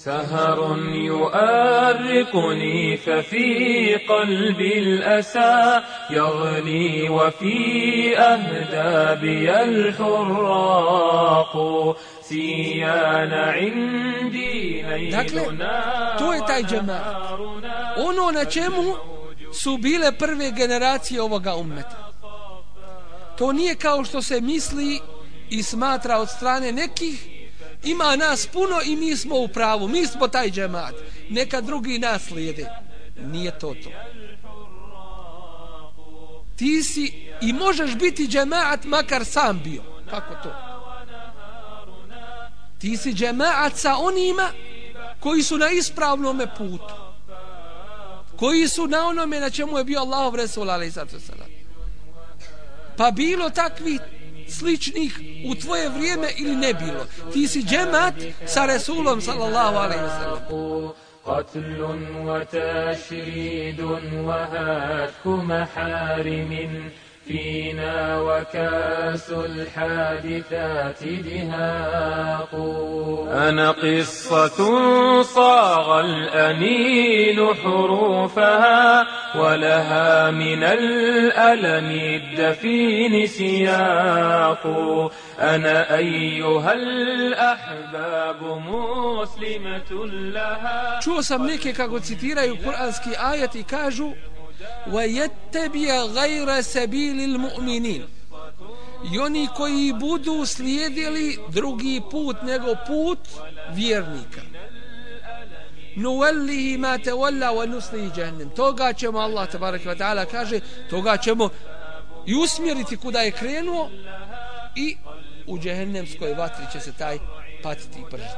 سهر يؤرقني ففي قلبي الأسى يغلي وفي أهدابي الحراق سيان عندي Dakle, to je taj džemat. Ono na čemu su bile prve generacije ovoga ummeta. To nije kao što se misli i smatra od strane nekih ima nas puno i mi smo u pravu, mi smo taj džemat, neka drugi nas slijede. Nije to to. Ti si i možeš biti džemat makar sam bio. Kako to? Ti si džemat sa onima koji su na ispravnom putu. Koji su na onome na čemu je bio Allahov Resul, ali Pa bilo takvi sličnih u tvoje vrijeme ili ne bilo. Ti si džemat sa Resulom sallallahu alaihi wa sallam. قتل وتشريد وهتك محارم فينا وكأس الحادثات دهاق. أنا قصة صاغ الأنين حروفها ولها من الألم الدفين سياق. أنا أيها الأحباب مسلمة لها. Čuo sam neke kako citiraju kuranski ajet i kažu وَيَتَّبِيَ غَيْرَ سَبِيلِ الْمُؤْمِنِينَ I oni koji budu slijedili drugi put nego put vjernika. Nuwallihi ma tawalla wa nuslihi jahannam. Toga ćemo Allah tebareke ve taala kaže, toga ćemo i usmjeriti kuda je krenuo i u džehennemskoj vatri će se taj patiti i pržiti.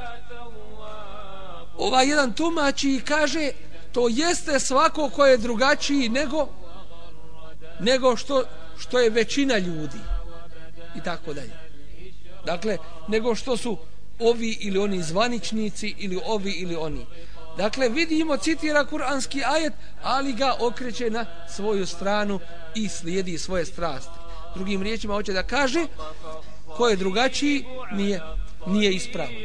Ova jedan tumači i kaže to jeste svako ko je drugačiji nego nego što, što je većina ljudi i tako dalje. Dakle nego što su ovi ili oni zvaničnici ili ovi ili oni. Dakle vidimo citira kuranski ajet ali ga okreće na svoju stranu i slijedi svoje strasti. Drugim riječima hoće da kaže ko je drugačiji nije nije ispravno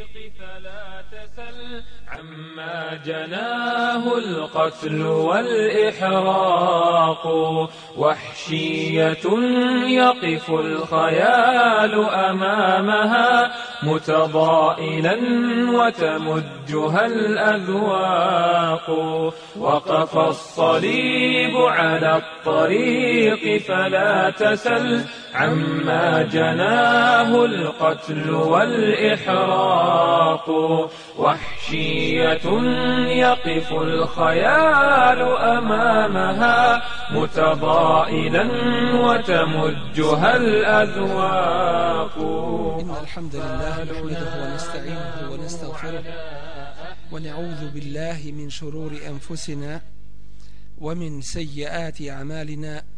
عما جناه القتل والإحراق وحشية يقف الخيال أمامها متضائلا وتمجها الأذواق. وقف الصليب على الطريق فلا تسل عما جناه القتل والإحراق. وحشية يقف الخيال أمامها متضائلا وتمجها الأذواق. إن الحمد لله نحمده ونستعينه ونستغفره ونعوذ بالله من شرور أنفسنا ومن سيئات أعمالنا.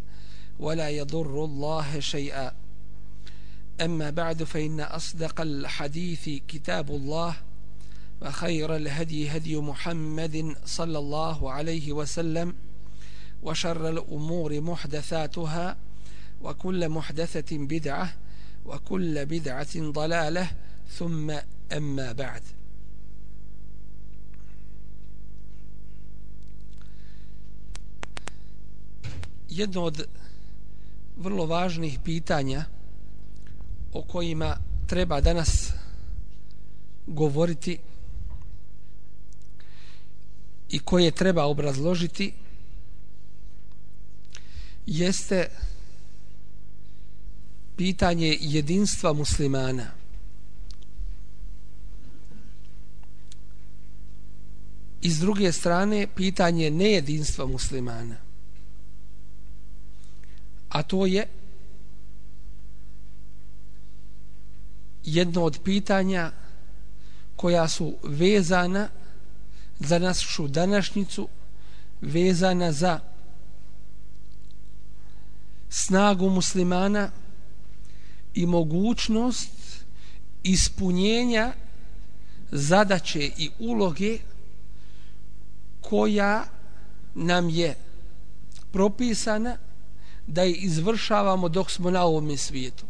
ولا يضر الله شيئا. أما بعد فإن أصدق الحديث كتاب الله وخير الهدي هدي محمد صلى الله عليه وسلم وشر الأمور محدثاتها وكل محدثة بدعة وكل بدعة ضلالة ثم أما بعد. Jedno vrlo važnih pitanja o kojima treba danas govoriti i koje treba obrazložiti jeste pitanje jedinstva muslimana. I s druge strane, pitanje nejedinstva muslimana a to je jedno od pitanja koja su vezana za našu današnjicu vezana za snagu muslimana i mogućnost ispunjenja zadaće i uloge koja nam je propisana da je izvršavamo dok smo na ovom svijetu.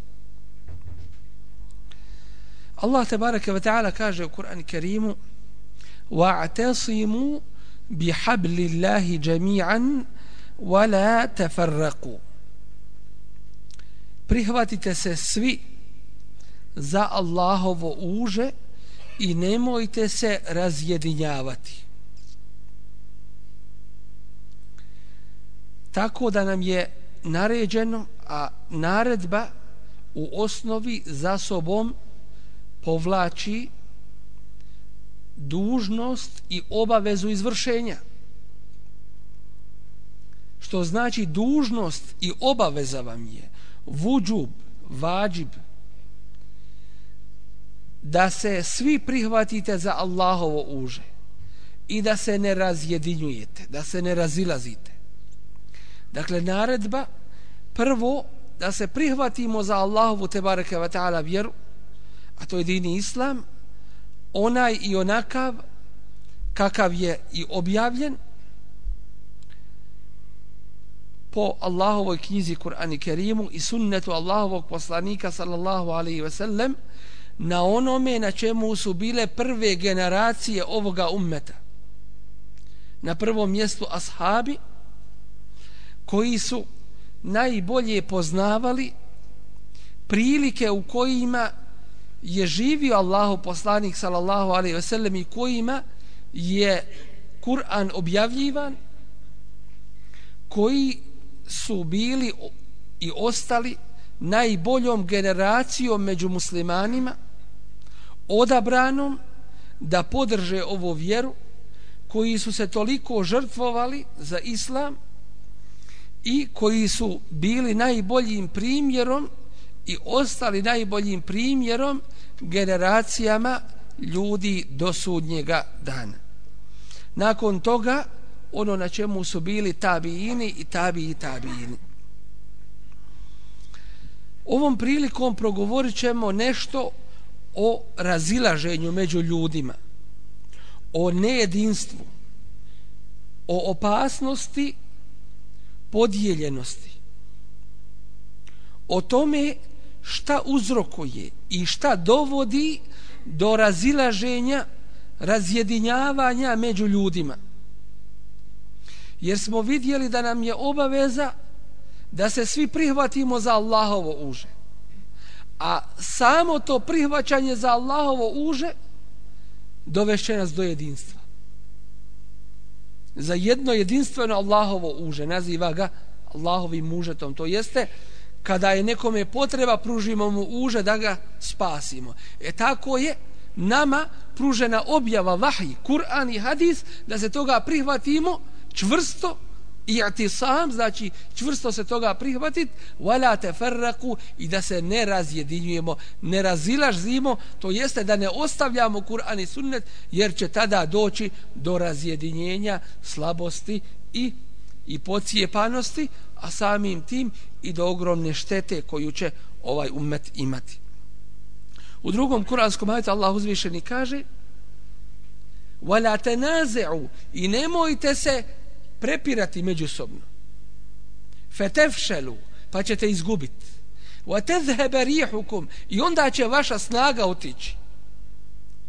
Allah te bareke ve taala kaže u Kur'an Kerimu: "Wa'tasimu bihablillahi jami'an wa la tafarraqu." Prihvatite se svi za Allahovo uže i nemojte se razjedinjavati. Tako da nam je naređeno, a naredba u osnovi za sobom povlači dužnost i obavezu izvršenja. Što znači dužnost i obaveza vam je vuđub, vađib, da se svi prihvatite za Allahovo uže i da se ne razjedinjujete, da se ne razilazite. Dakle, naredba prvo da se prihvatimo za Allahovu tebareke wa ta'ala vjeru, a to je dini islam, onaj i onakav kakav je i objavljen po Allahovoj knjizi Kur'ani Kerimu i sunnetu Allahovog poslanika sallallahu alaihi ve sellem na onome na čemu su bile prve generacije ovoga ummeta. Na prvom mjestu ashabi koji su najbolje poznavali prilike u kojima je živio Allahu poslanik sallallahu alejhi ve sellem i kojima je Kur'an objavljivan koji su bili i ostali najboljom generacijom među muslimanima odabranom da podrže ovu vjeru koji su se toliko žrtvovali za islam i koji su bili najboljim primjerom i ostali najboljim primjerom generacijama ljudi do sudnjega dana. Nakon toga, ono na čemu su bili tabijini i tabiji tabijini. Ovom prilikom progovorit ćemo nešto o razilaženju među ljudima, o nejedinstvu, o opasnosti podijeljenosti, o tome šta uzrokuje i šta dovodi do razilaženja, razjedinjavanja među ljudima. Jer smo vidjeli da nam je obaveza da se svi prihvatimo za Allahovo uže. A samo to prihvaćanje za Allahovo uže dovešće nas do jedinstva. Za jedno jedinstveno Allahovo uže naziva ga Allahovim mužetom. To jeste kada je nekome potreba pružimo mu uže da ga spasimo. E tako je nama pružena objava vahji, Kur'an i hadis da se toga prihvatimo čvrsto i atisam, znači čvrsto se toga prihvatit, wala teferraku i da se ne razjedinjujemo, ne razilažimo, to jeste da ne ostavljamo Kur'an i sunnet, jer će tada doći do razjedinjenja, slabosti i i pocijepanosti, a samim tim i do ogromne štete koju će ovaj umet imati. U drugom kuranskom ajetu Allah uzvišeni kaže وَلَا تَنَازِعُوا i nemojte se prepirati međusobno. Fetefšelu, pa ćete izgubiti. Vatezhebe rihukum, i onda će vaša snaga otići.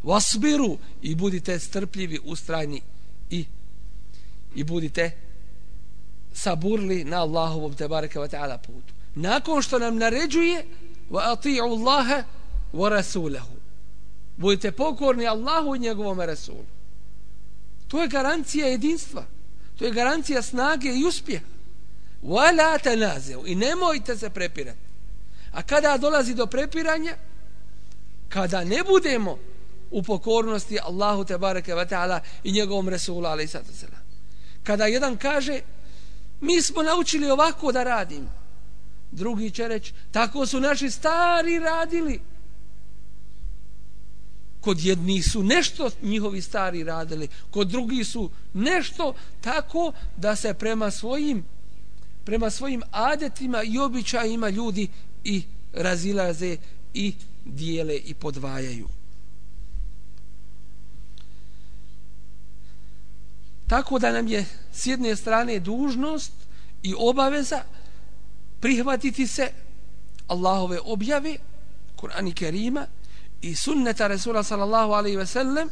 Vasbiru, i budite strpljivi, ustrajni i, i budite saburli na Allahovom tebareke wa ta'ala putu. Nakon što nam naređuje, wa ati'u Allahe wa rasulahu. Budite pokorni Allahu i njegovom rasulu. To je garancija jedinstva to je garancija snage i uspjeha Wala tanazeu. i nemojte se prepirati a kada dolazi do prepiranja kada ne budemo u pokornosti Allahu te bareke ve taala i njegovom resulu alejhi sallam kada jedan kaže mi smo naučili ovako da radimo. Drugi će reći, tako su naši stari radili kod jednih su nešto njihovi stari radili, kod drugih su nešto tako da se prema svojim prema svojim adetima i običajima ljudi i razilaze i dijele i podvajaju. Tako da nam je s jedne strane dužnost i obaveza prihvatiti se Allahove objave, Kur'an Kerima i sunneta Resula sallallahu alaihi ve sellem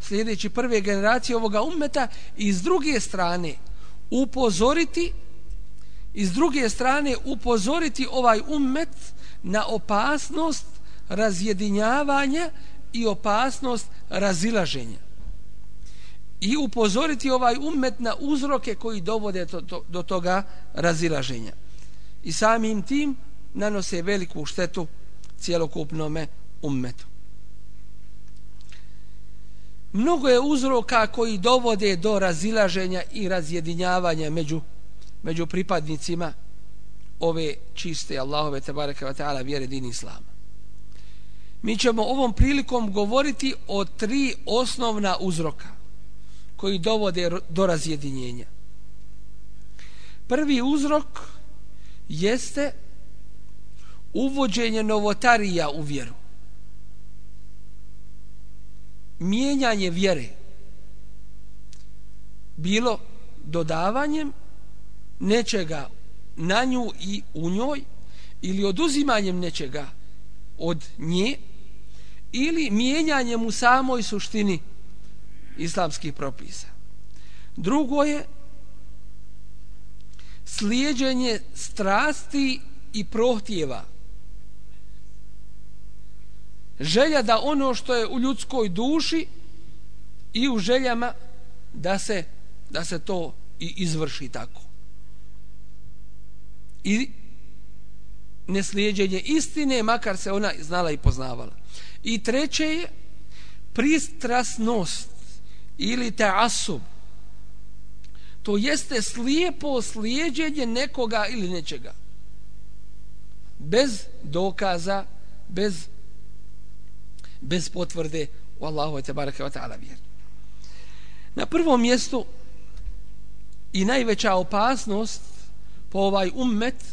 sljedeći prve generacije ovoga ummeta i s druge strane upozoriti i s druge strane upozoriti ovaj ummet na opasnost razjedinjavanja i opasnost razilaženja. I upozoriti ovaj ummet na uzroke koji dovode to, to, do toga razilaženja. I samim tim nanose veliku štetu cjelokupnome ummetu. Mnogo je uzroka koji dovode do razilaženja i razjedinjavanja među, među pripadnicima ove čiste Allahove tebareke wa ta'ala vjere din Islama. Mi ćemo ovom prilikom govoriti o tri osnovna uzroka koji dovode do razjedinjenja. Prvi uzrok jeste uvođenje novotarija u vjeru. Mijenjanje vjere bilo dodavanjem nečega na nju i u njoj ili oduzimanjem nečega od nje ili mijenjanjem u samoj suštini islamskih propisa. Drugo je slijedženje strasti i prohtjeva želja da ono što je u ljudskoj duši i u željama da se da se to i izvrši tako. I neslijeđenje istine makar se ona znala i poznavala. I treće je pristrasnost ili te asub to jeste slijepo slijeđenje nekoga ili nečega. Bez dokaza bez bez potvrde u Allahu te bareke ve taala vjer. Na prvom mjestu i najveća opasnost po ovaj ummet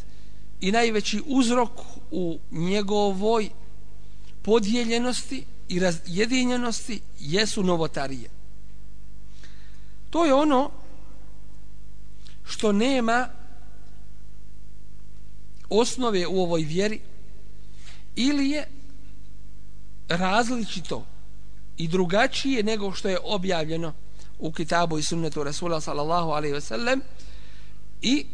i najveći uzrok u njegovoj podijeljenosti i razjedinjenosti jesu novotarije. To je ono što nema osnove u ovoj vjeri ili je različito i drugačije nego što je objavljeno u kitabu i sunnetu Rasula sallallahu alaihi ve sellem i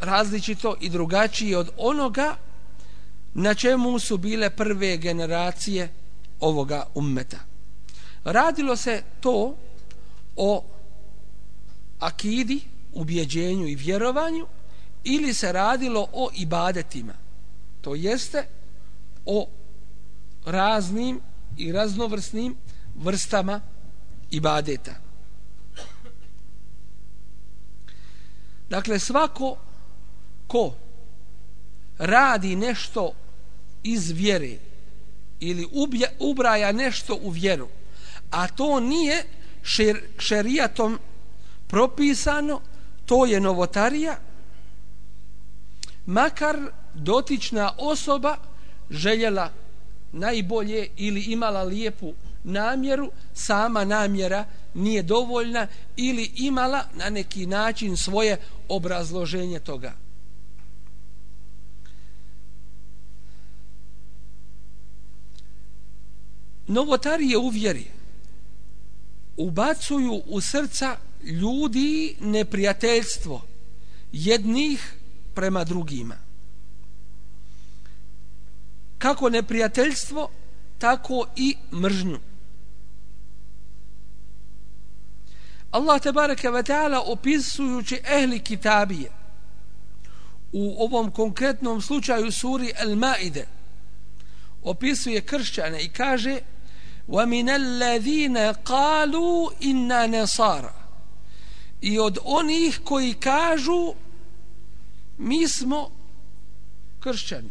različito i drugačije od onoga na čemu su bile prve generacije ovoga ummeta. Radilo se to o akidi, ubjeđenju i vjerovanju ili se radilo o ibadetima. To jeste o raznim i raznovrsnim vrstama ibadeta. Dakle, svako ko radi nešto iz vjere ili ubja, ubraja nešto u vjeru, a to nije šer, šerijatom propisano, to je novotarija, makar dotična osoba željela najbolje ili imala lijepu namjeru, sama namjera nije dovoljna ili imala na neki način svoje obrazloženje toga. Novotarije u vjeri ubacuju u srca ljudi neprijateljstvo jednih prema drugima kako neprijateljstvo, tako i mržnju. Allah tebareke ve ta'ala opisujući ehli kitabije u ovom konkretnom slučaju suri Al-Maide opisuje kršćane i kaže وَمِنَ الَّذِينَ قَالُوا إِنَّا نَصَارَ i od onih koji kažu mi smo kršćani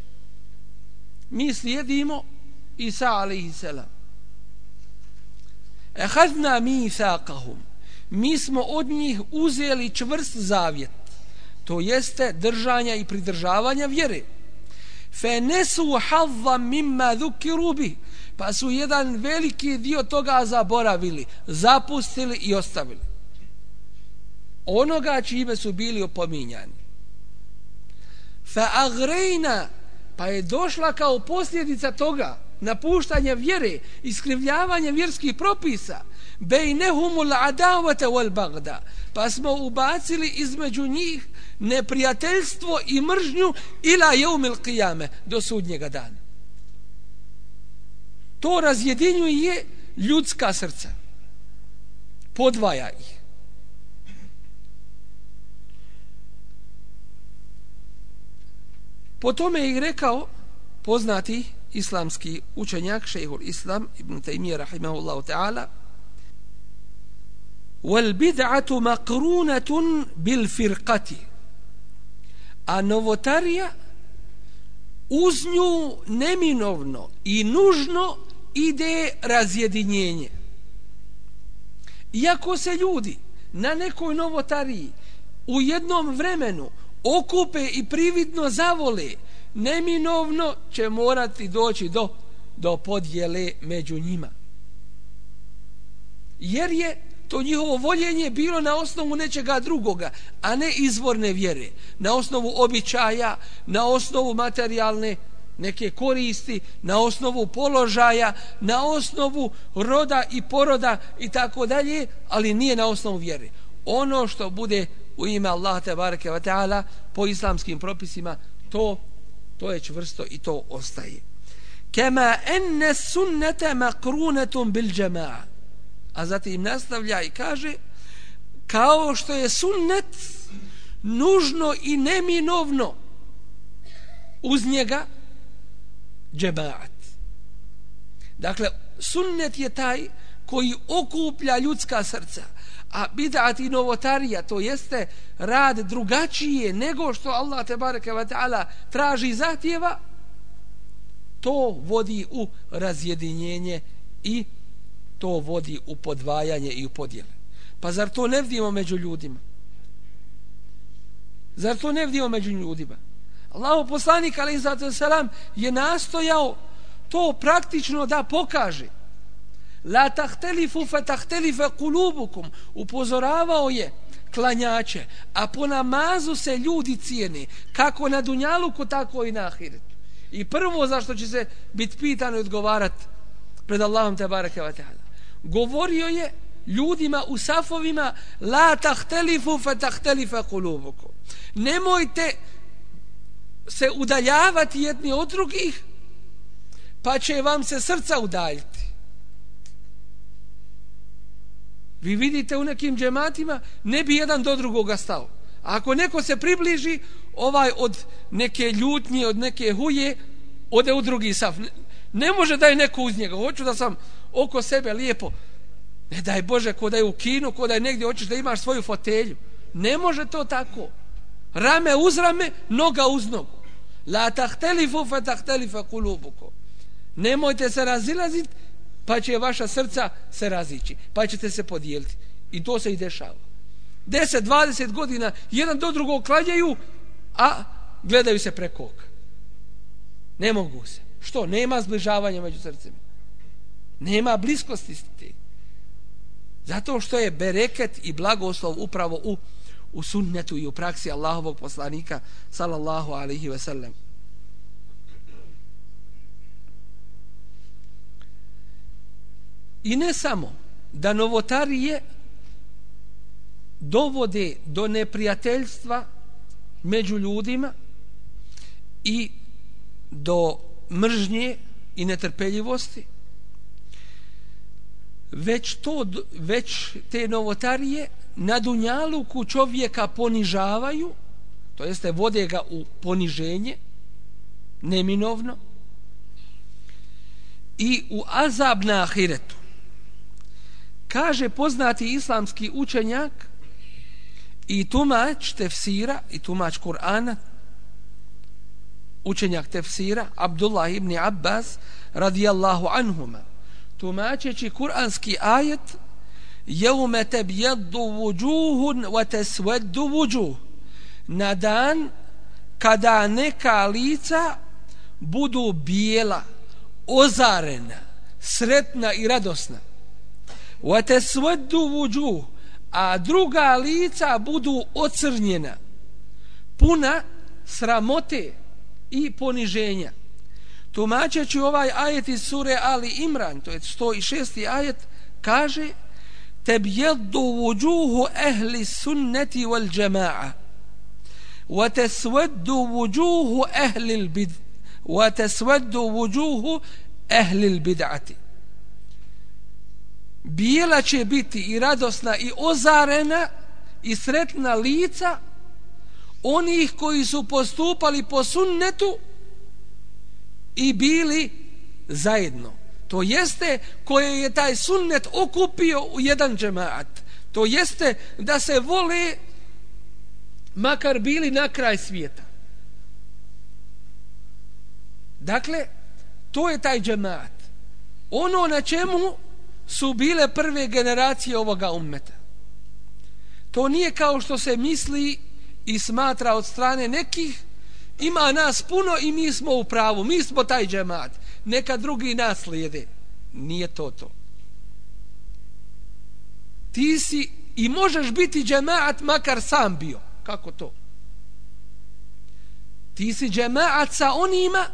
mi slijedimo Isa alaihi selam ehadna mi thaqahum mi smo od njih uzeli čvrst zavjet to jeste držanja i pridržavanja vjere. Fe nesu hadza mimma dhukiru pa su jedan veliki dio toga zaboravili zapustili i ostavili. Onoga čime su bili opominjani. Fa agrejna pa je došla kao posljedica toga napuštanje vjere iskrivljavanje vjerskih propisa. Bejnehumul adavate wal bagda. Pa smo ubacili između njih neprijateljstvo i mržnju ila jeumil qiyame do sudnjega dana. To razjedinjuje ljudska srca. Podvaja ih. Po tome je rekao poznati islamski učenjak šejhul islam ibn Taymiyyah rahimahullah ta'ala wal bid'atu maqrunatun bil firqati. A novotarija uz nju neminovno i nužno ide razjedinjenje. Iako se ljudi na nekoj novotariji u jednom vremenu okupe i prividno zavole neminovno će morati doći do, do podjele među njima. Jer je to njihovo voljenje bilo na osnovu nečega drugoga, a ne izvorne vjere. Na osnovu običaja, na osnovu materijalne neke koristi, na osnovu položaja, na osnovu roda i poroda i tako dalje, ali nije na osnovu vjere. Ono što bude u ime Allah te bareke ve taala po islamskim propisima to to je čvrsto i to ostaje. Kema enne sunnata makrunetum bil džema'a. A zatim nastavlja i kaže kao što je sunnet nužno i neminovno uz njega džemaat. Dakle sunnet je taj koji okuplja ljudska srca a bid'at i novotarija to jeste rad drugačije nego što Allah te bareke ve taala traži zahtjeva to vodi u razjedinjenje i to vodi u podvajanje i u podjele. Pa zar to ne vidimo među ljudima? Zar to ne vidimo među ljudima? Allahu poslanik alejhi selam je nastojao to praktično da pokaže la tahtelifu fa tahtelife kulubukum. Upozoravao je klanjače a po namazu se ljudi cijene kako na dunjaluku tako i na ahiretu. I prvo zašto će se biti pitano i odgovarat pred Allahom te barake wa govorio je ljudima u safovima la tahtelifu fa tahtelife kulubukum. Nemojte se udaljavati jedni od drugih pa će vam se srca udaljiti. Vi vidite u nekim džematima ne bi jedan do drugoga stao. A ako neko se približi, ovaj od neke ljutnje, od neke huje, ode u drugi saf. Ne, ne može da je neko uz njega. Hoću da sam oko sebe lijepo. Ne daj Bože, ko da je u kinu, ko da je negdje hoćeš da imaš svoju fotelju. Ne može to tako. Rame uz rame, noga uz nogu. La tahtelifu fa tahtelifa kulubuko. Nemojte se razilaziti pa će vaša srca se razići, pa ćete se podijeliti. I to se i dešava. 10, 20 godina jedan do drugog klanjaju, a gledaju se preko oka. Ne mogu se. Što? Nema zbližavanja među srcima. Nema bliskosti te. Zato što je bereket i blagoslov upravo u, u sunnetu i u praksi Allahovog poslanika sallallahu alaihi ve sellem. I ne samo da novotarije dovode do neprijateljstva među ljudima i do mržnje i netrpeljivosti. Već to već te novotarije na dunjaluku čovjeka ponižavaju to jeste vode ga u poniženje neminovno i u azab na ahiretu kaže poznati islamski učenjak i tumač tefsira i tumač Kur'ana učenjak tefsira Abdullah ibn Abbas radijallahu anhuma. Tumačeći kuranski ajet jevme tebjeddu vuđuhun wa tesveddu vuđuh. Na dan kada neka lica budu bijela ozarena sretna i radosna wa tesveddu vuđuh a druga lica budu ocrnjena puna sramote i poniženja tumačeći ovaj ajet iz sure Ali Imran to je 106. ajet kaže تبيض وجوه أهل السنة والجماعة وتسود وجوه أهل البدع وتسود وجوه أهل البدعة bijela će biti i radosna i ozarena i sretna lica onih koji su postupali po sunnetu i bili zajedno. To jeste koje je taj sunnet okupio u jedan džemaat. To jeste da se vole makar bili na kraj svijeta. Dakle to je taj džemaat. Ono na čemu su bile prve generacije ovoga ummeta to nije kao što se misli i smatra od strane nekih ima nas puno i mi smo u pravu mi smo taj džemat, neka drugi nas slijede. Nije to to. Ti si i možeš biti džemaat makar sam bio. Kako to? Ti si džemaat sa onima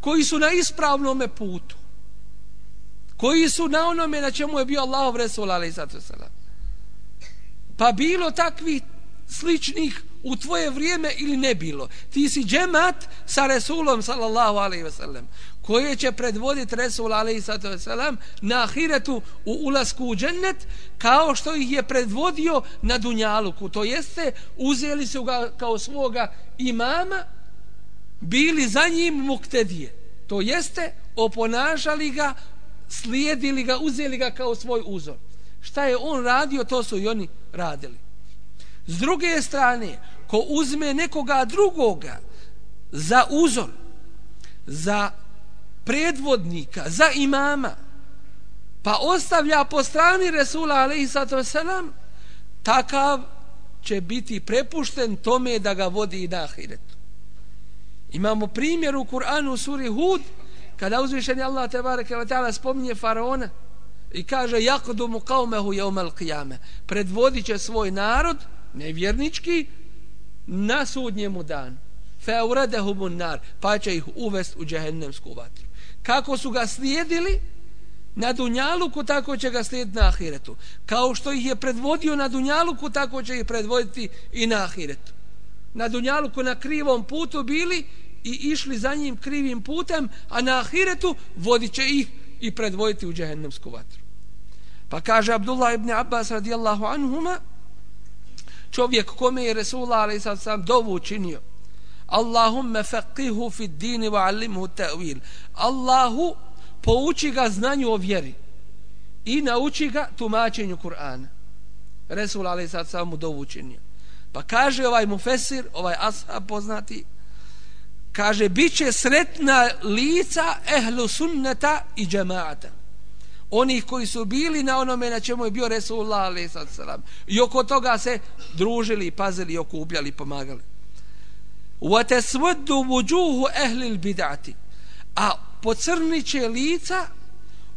koji su na ispravnom putu. Koji su na onome na čemu je bio Allahov Resul alaih Pa bilo takvih sličnih u tvoje vrijeme ili ne bilo. Ti si džemat sa Resulom sallallahu alaihi ve sellem koje će predvoditi Resul alaihi wasalam na ahiretu u ulasku u džennet kao što ih je predvodio na Dunjaluku. To jeste, uzeli su ga kao svoga imama, bili za njim muktedije. To jeste, oponašali ga, slijedili ga, uzeli ga kao svoj uzor. Šta je on radio, to su i oni radili. S druge strane, ko uzme nekoga drugoga za uzor, za predvodnika, za imama, pa ostavlja po strani Resula alaihi sato selam, takav će biti prepušten tome da ga vodi i na ahiretu. Imamo primjer u Kur'anu u suri Hud, kada uzvišeni Allah tebareke ve ta'ala spominje faraona i kaže yaqdumu qaumahu yawm al-qiyamah predvodiće svoj narod nevjernički na sudnjemu danu fa uradahum nar pa će ih uvest u džehennemsku vatru kako su ga slijedili na Dunjaluku, tako će ga slijediti na Ahiretu. Kao što ih je predvodio na Dunjaluku, tako će ih predvoditi i na Ahiretu. Na Dunjaluku na krivom putu bili i išli za njim krivim putem, a na Ahiretu vodit će ih i predvojiti u džehennemsku vatru. Pa kaže Abdullah ibn Abbas radijallahu anhuma, čovjek kome je Resulullah ali sallam sam dovu učinio, Allahumme faqihu fi dini wa allimhu ta'wil. Allahu pouči ga znanju o vjeri i nauči ga tumačenju Kur'ana. Resul alaih sallam mu dovu učinio. Pa kaže ovaj mufesir, ovaj ashab poznati, kaže, bit će sretna lica ehlu sunneta i džemaata. Onih koji su bili na onome na čemu je bio Resulullah alaih sallam. I oko toga se družili, pazili, okupljali, pomagali. وتسود وجوه أهل البدعة a pocrniće lica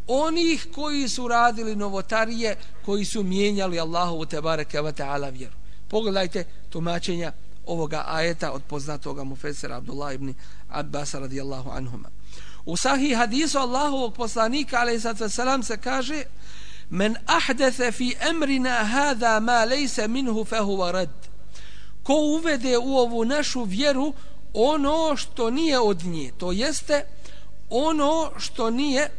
onih koji su radili novotarije koji su mijenjali Allahovu tebareke wa ta'ala vjeru pogledajte tumačenja ovoga ajeta od poznatoga mufesera Abdullah ibn Abbas radijallahu anhuma. U sahih hadisu Allahovog poslanika alaih salam se kaže men ahdese fi emrina hada ma lejse minhu fehuva rad ko uvede u ovu našu vjeru ono što nije od nje to jeste ono što nije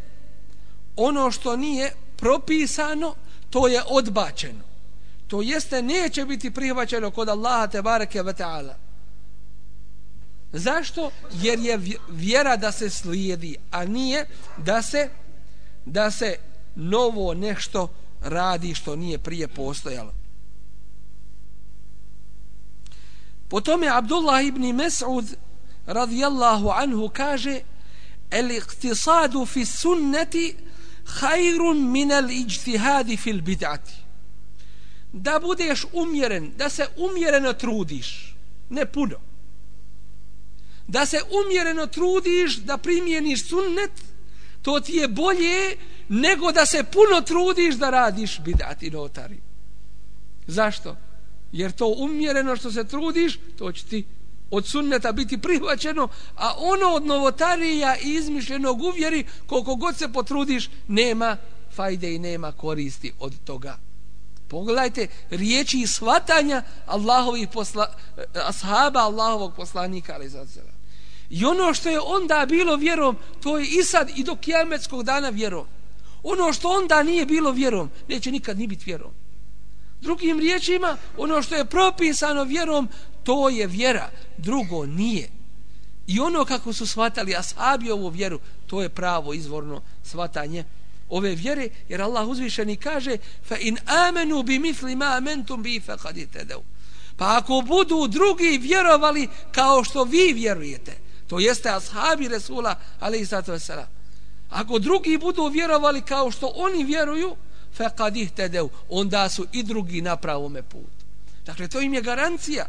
ono što nije propisano to je odbačeno to jeste neće biti prihvaćeno kod Allaha te bareke ve taala. Zašto? Jer je vjera da se slijedi a nije da se da se novo nešto radi što nije prije postojalo. Potom je Abdullah ibn Mas'ud radijallahu anhu kaže el iqtisadu fi sunneti hajrun minel iđtihadi fil bid'ati da budeš umjeren da se umjereno trudiš ne puno da se umjereno trudiš da primjeniš sunnet to ti je bolje nego da se puno trudiš da radiš bid'ati notari zašto? jer to umjereno što se trudiš to će ti od sunneta biti prihvaćeno, a ono od novotarija i izmišljenog uvjeri, koliko god se potrudiš, nema fajde i nema koristi od toga. Pogledajte riječi i shvatanja Allahovih posla, eh, ashaba Allahovog poslanika, ali za sebe. I ono što je onda bilo vjerom, to je i sad i do kijametskog dana vjerom. Ono što onda nije bilo vjerom, neće nikad ni biti vjerom. Drugim riječima, ono što je propisano vjerom, to je vjera, drugo nije. I ono kako su shvatali ashabi ovu vjeru, to je pravo izvorno shvatanje ove vjere, jer Allah uzvišeni kaže fa in amenu bi misli ma amentum bi fa kaditedeu. Pa ako budu drugi vjerovali kao što vi vjerujete, to jeste ashabi Resula, ali i sato vesela. Ako drugi budu vjerovali kao što oni vjeruju, faqad kaditedeu, onda su i drugi na pravome putu. Dakle, to im je garancija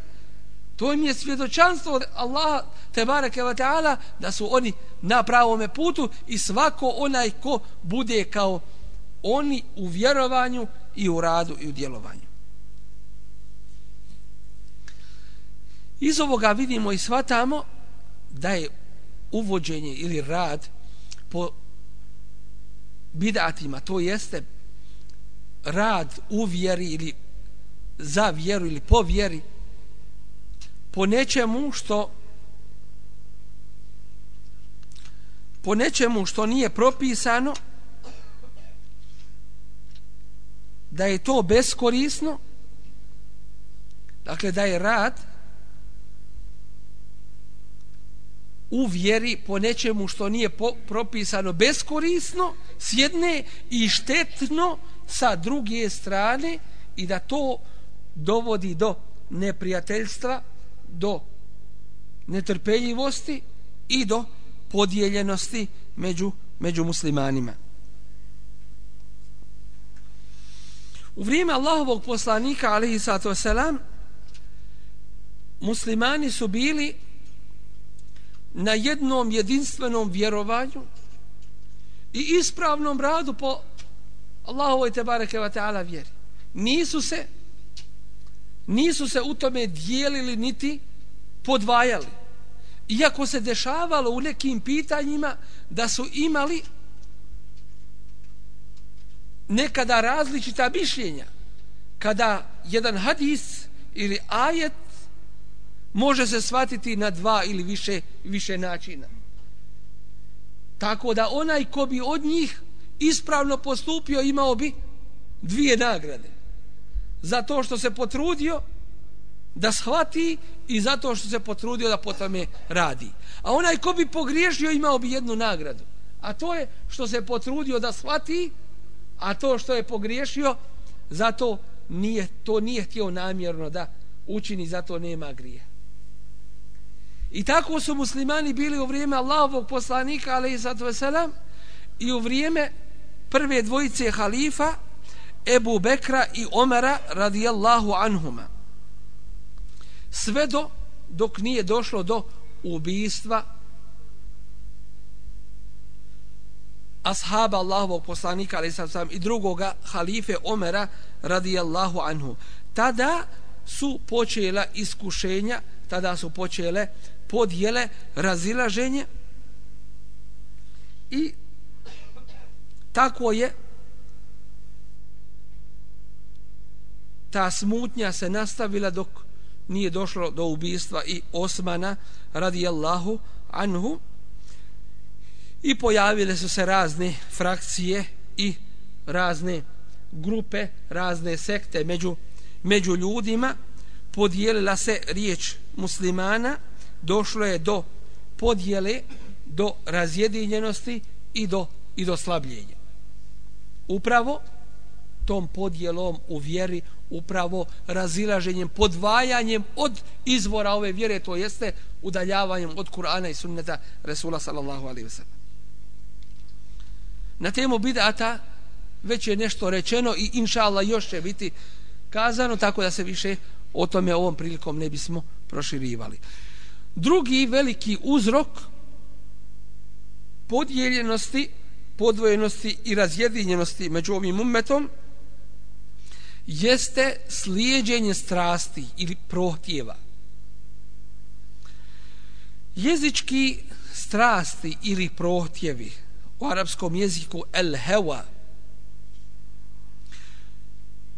To im je svjedočanstvo od Allaha tebareke ve taala da su oni na pravom putu i svako onaj ko bude kao oni u vjerovanju i u radu i u djelovanju. Iz ovoga vidimo i shvatamo da je uvođenje ili rad po bidatima, to jeste rad u vjeri ili za vjeru ili po vjeri, po nečemu što po nečemu što nije propisano da je to beskorisno dakle da je rad u vjeri po nečemu što nije po, propisano beskorisno s jedne i štetno sa druge strane i da to dovodi do neprijateljstva do netrpeljivosti i do podijeljenosti među, među muslimanima. U vrijeme Allahovog poslanika, alaihi sato wasalam, muslimani su bili na jednom jedinstvenom vjerovanju i ispravnom radu po Allahovoj te bareke wa ta'ala vjeri. Nisu se nisu se u tome dijelili niti podvajali. Iako se dešavalo u nekim pitanjima da su imali nekada različita mišljenja kada jedan hadis ili ajet može se shvatiti na dva ili više, više načina. Tako da onaj ko bi od njih ispravno postupio imao bi dvije nagrade zato što se potrudio da shvati i zato što se potrudio da po tome radi. A onaj ko bi pogriješio imao bi jednu nagradu. A to je što se potrudio da shvati, a to što je pogriješio, zato nije, to nije htio namjerno da učini, zato nema grije. I tako su muslimani bili u vrijeme Allahovog poslanika, ali i i u vrijeme prve dvojice halifa, Ebu Bekra i Omara radijallahu anhuma. Sve do, dok nije došlo do ubijstva ashaba Allahovog poslanika ali sam sam i drugoga halife Omera radijallahu anhu. Tada su počela iskušenja, tada su počele podjele, razilaženje i tako je ta smutnja se nastavila dok nije došlo do ubistva i Osmana radijallahu anhu. I pojavile su se razne frakcije i razne grupe, razne sekte među, među ljudima. Podijelila se riječ muslimana došlo je do podjele do razjedinjenosti i do, i do slabljenja. Upravo tom podjelom u vjeri upravo razilaženjem, podvajanjem od izvora ove vjere, to jeste udaljavanjem od Kur'ana i sunneta Resula sallallahu alaihi wa sallam. na temu bidata već je nešto rečeno i inša Allah još će biti kazano tako da se više o tome ovom prilikom ne bismo proširivali. Drugi veliki uzrok podijeljenosti, podvojenosti i razjedinjenosti među ovim umetom jeste slijedjenje strasti ili prohtjeva. Jezički strasti ili prohtjevi u arapskom jeziku el hewa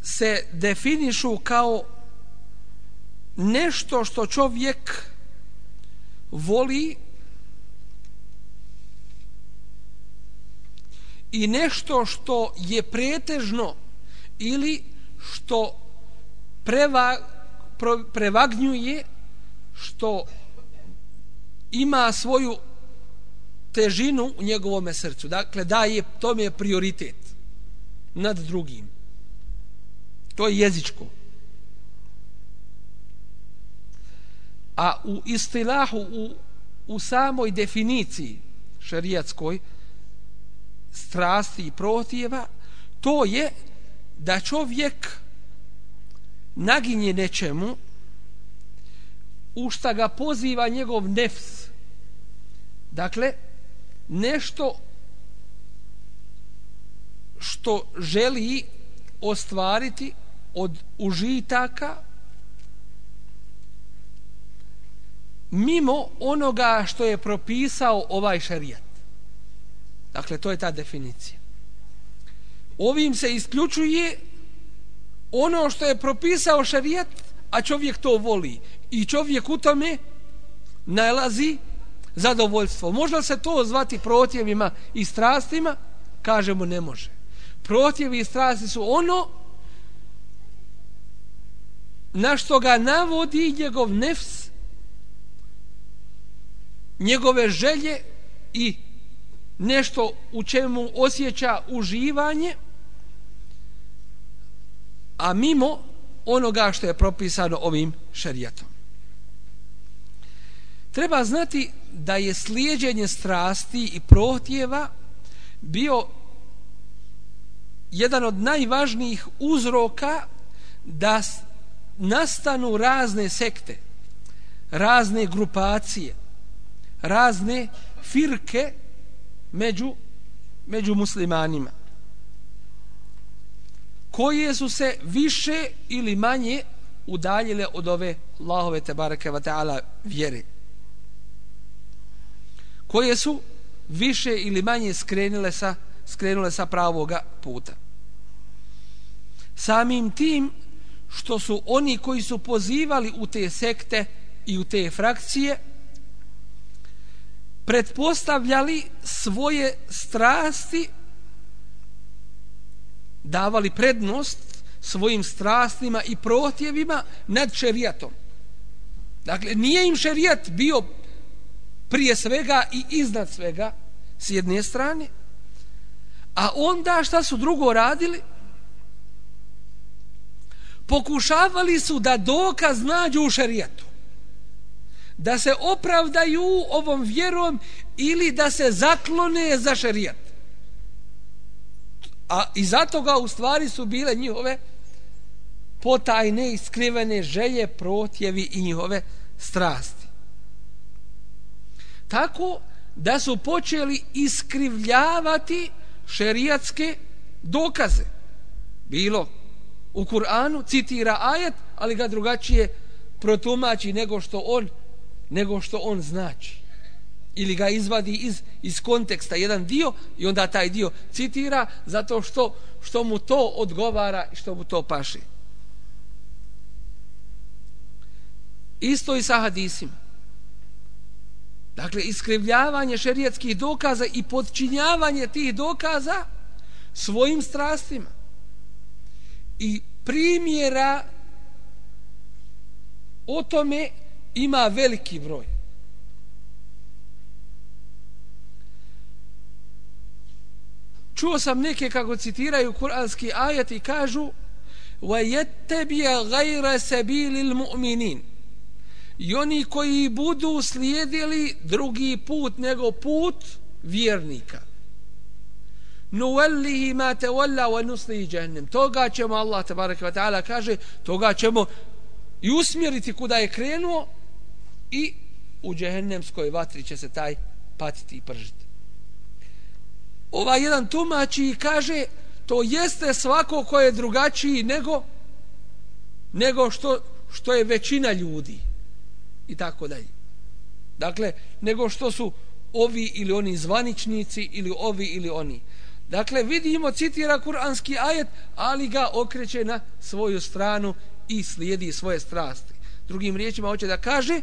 se definišu kao nešto što čovjek voli i nešto što je pretežno ili što preva, prevagnjuje što ima svoju težinu u njegovom srcu. Dakle, da je to mi je prioritet nad drugim. To je jezičko. A u istilahu, u, u samoj definiciji šerijatskoj strasti i protijeva, to je da čovjek naginje nečemu u šta ga poziva njegov nefs. Dakle, nešto što želi ostvariti od užitaka mimo onoga što je propisao ovaj šarijat. Dakle, to je ta definicija. Ovim se isključuje ono što je propisao šarijet, a čovjek to voli. I čovjek u tome nalazi zadovoljstvo. Može se to zvati protjevima i strastima? Kažemo, ne može. Protjevi i strasti su ono na što ga navodi njegov nefs, njegove želje i nešto u čemu osjeća uživanje, a mimo onoga što je propisano ovim šerijatom. Treba znati da je slijedjenje strasti i prohtjeva bio jedan od najvažnijih uzroka da nastanu razne sekte, razne grupacije, razne firke među, među muslimanima koje su se više ili manje udaljile od ove Allahove te bareke ta'ala vjere. Koje su više ili manje skrenile sa, skrenule sa pravoga puta. Samim tim što su oni koji su pozivali u te sekte i u te frakcije pretpostavljali svoje strasti davali prednost svojim strastima i protjevima nad šerijatom. Dakle, nije im šerijat bio prije svega i iznad svega s jedne strane, a onda šta su drugo radili? Pokušavali su da dokaz nađu u šerijatu. Da se opravdaju ovom vjerom ili da se zaklone za šerijat a i zato ga u stvari su bile njihove potajne i skrivene želje, protjevi i njihove strasti. Tako da su počeli iskrivljavati šerijatske dokaze. Bilo u Kur'anu citira ajet, ali ga drugačije protumači nego što on nego što on znači ili ga izvadi iz, iz konteksta jedan dio i onda taj dio citira zato što, što mu to odgovara i što mu to paše. Isto i sa hadisima. Dakle, iskrivljavanje šerijetskih dokaza i podčinjavanje tih dokaza svojim strastima. I primjera o tome ima veliki broj. Čuo sam neke kako citiraju kuranski ajet i kažu wa غَيْرَ سَبِيلِ sabilil mu'minin. I oni koji budu slijedili drugi put nego put vjernika. Nuwallihi ma tawalla wa nuslihi jahannam. Toga ćemo Allah tebareke ve taala kaže toga ćemo i usmjeriti kuda je krenuo i u džehennemskoj vatri će se taj patiti i pržiti ovaj jedan tumači i kaže to jeste svako ko je drugačiji nego nego što, što je većina ljudi. I tako dalje. Dakle nego što su ovi ili oni zvaničnici ili ovi ili oni. Dakle vidimo citira kuranski ajet ali ga okreće na svoju stranu i slijedi svoje strasti. Drugim riječima hoće da kaže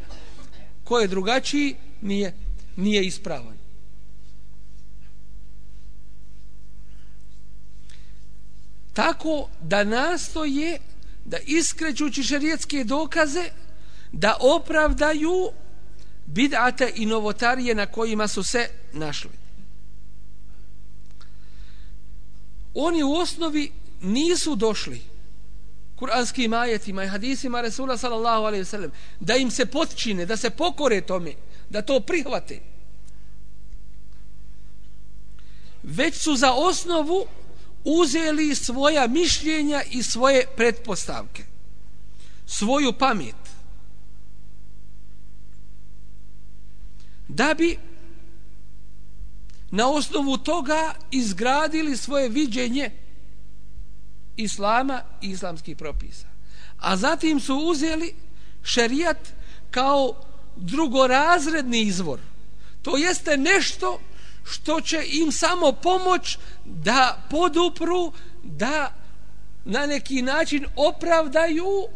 ko je drugačiji nije, nije ispravan. Tako da nastoje da iskrećući šerijetske dokaze da opravdaju bid'ate i novotarije na kojima su se našli. Oni u osnovi nisu došli kuranskim ajetima i hadisima Resula sallallahu alaihi sallam da im se potčine, da se pokore tome, da to prihvate. Već su za osnovu uzeli svoja mišljenja i svoje pretpostavke svoju pamet da bi na osnovu toga izgradili svoje viđenje islama i islamskih propisa. A zatim su uzeli šerijat kao drugorazredni izvor. To jeste nešto što će im samo pomoć da podupru, da na neki način opravdaju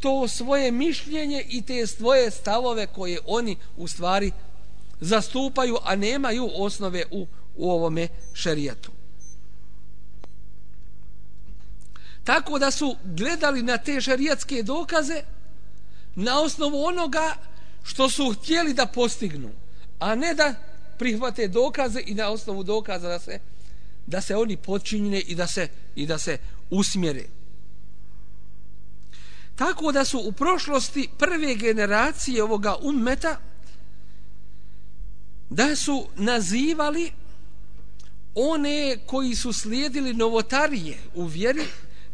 to svoje mišljenje i te svoje stavove koje oni u stvari zastupaju, a nemaju osnove u, u ovome šerijatu. Tako da su gledali na te šerijatske dokaze na osnovu onoga što su htjeli da postignu, a ne da prihvate dokaze i na osnovu dokaza da se da se oni počinjene i da se i da se usmjere. Tako da su u prošlosti prve generacije ovoga ummeta da su nazivali one koji su slijedili novotarije u vjeri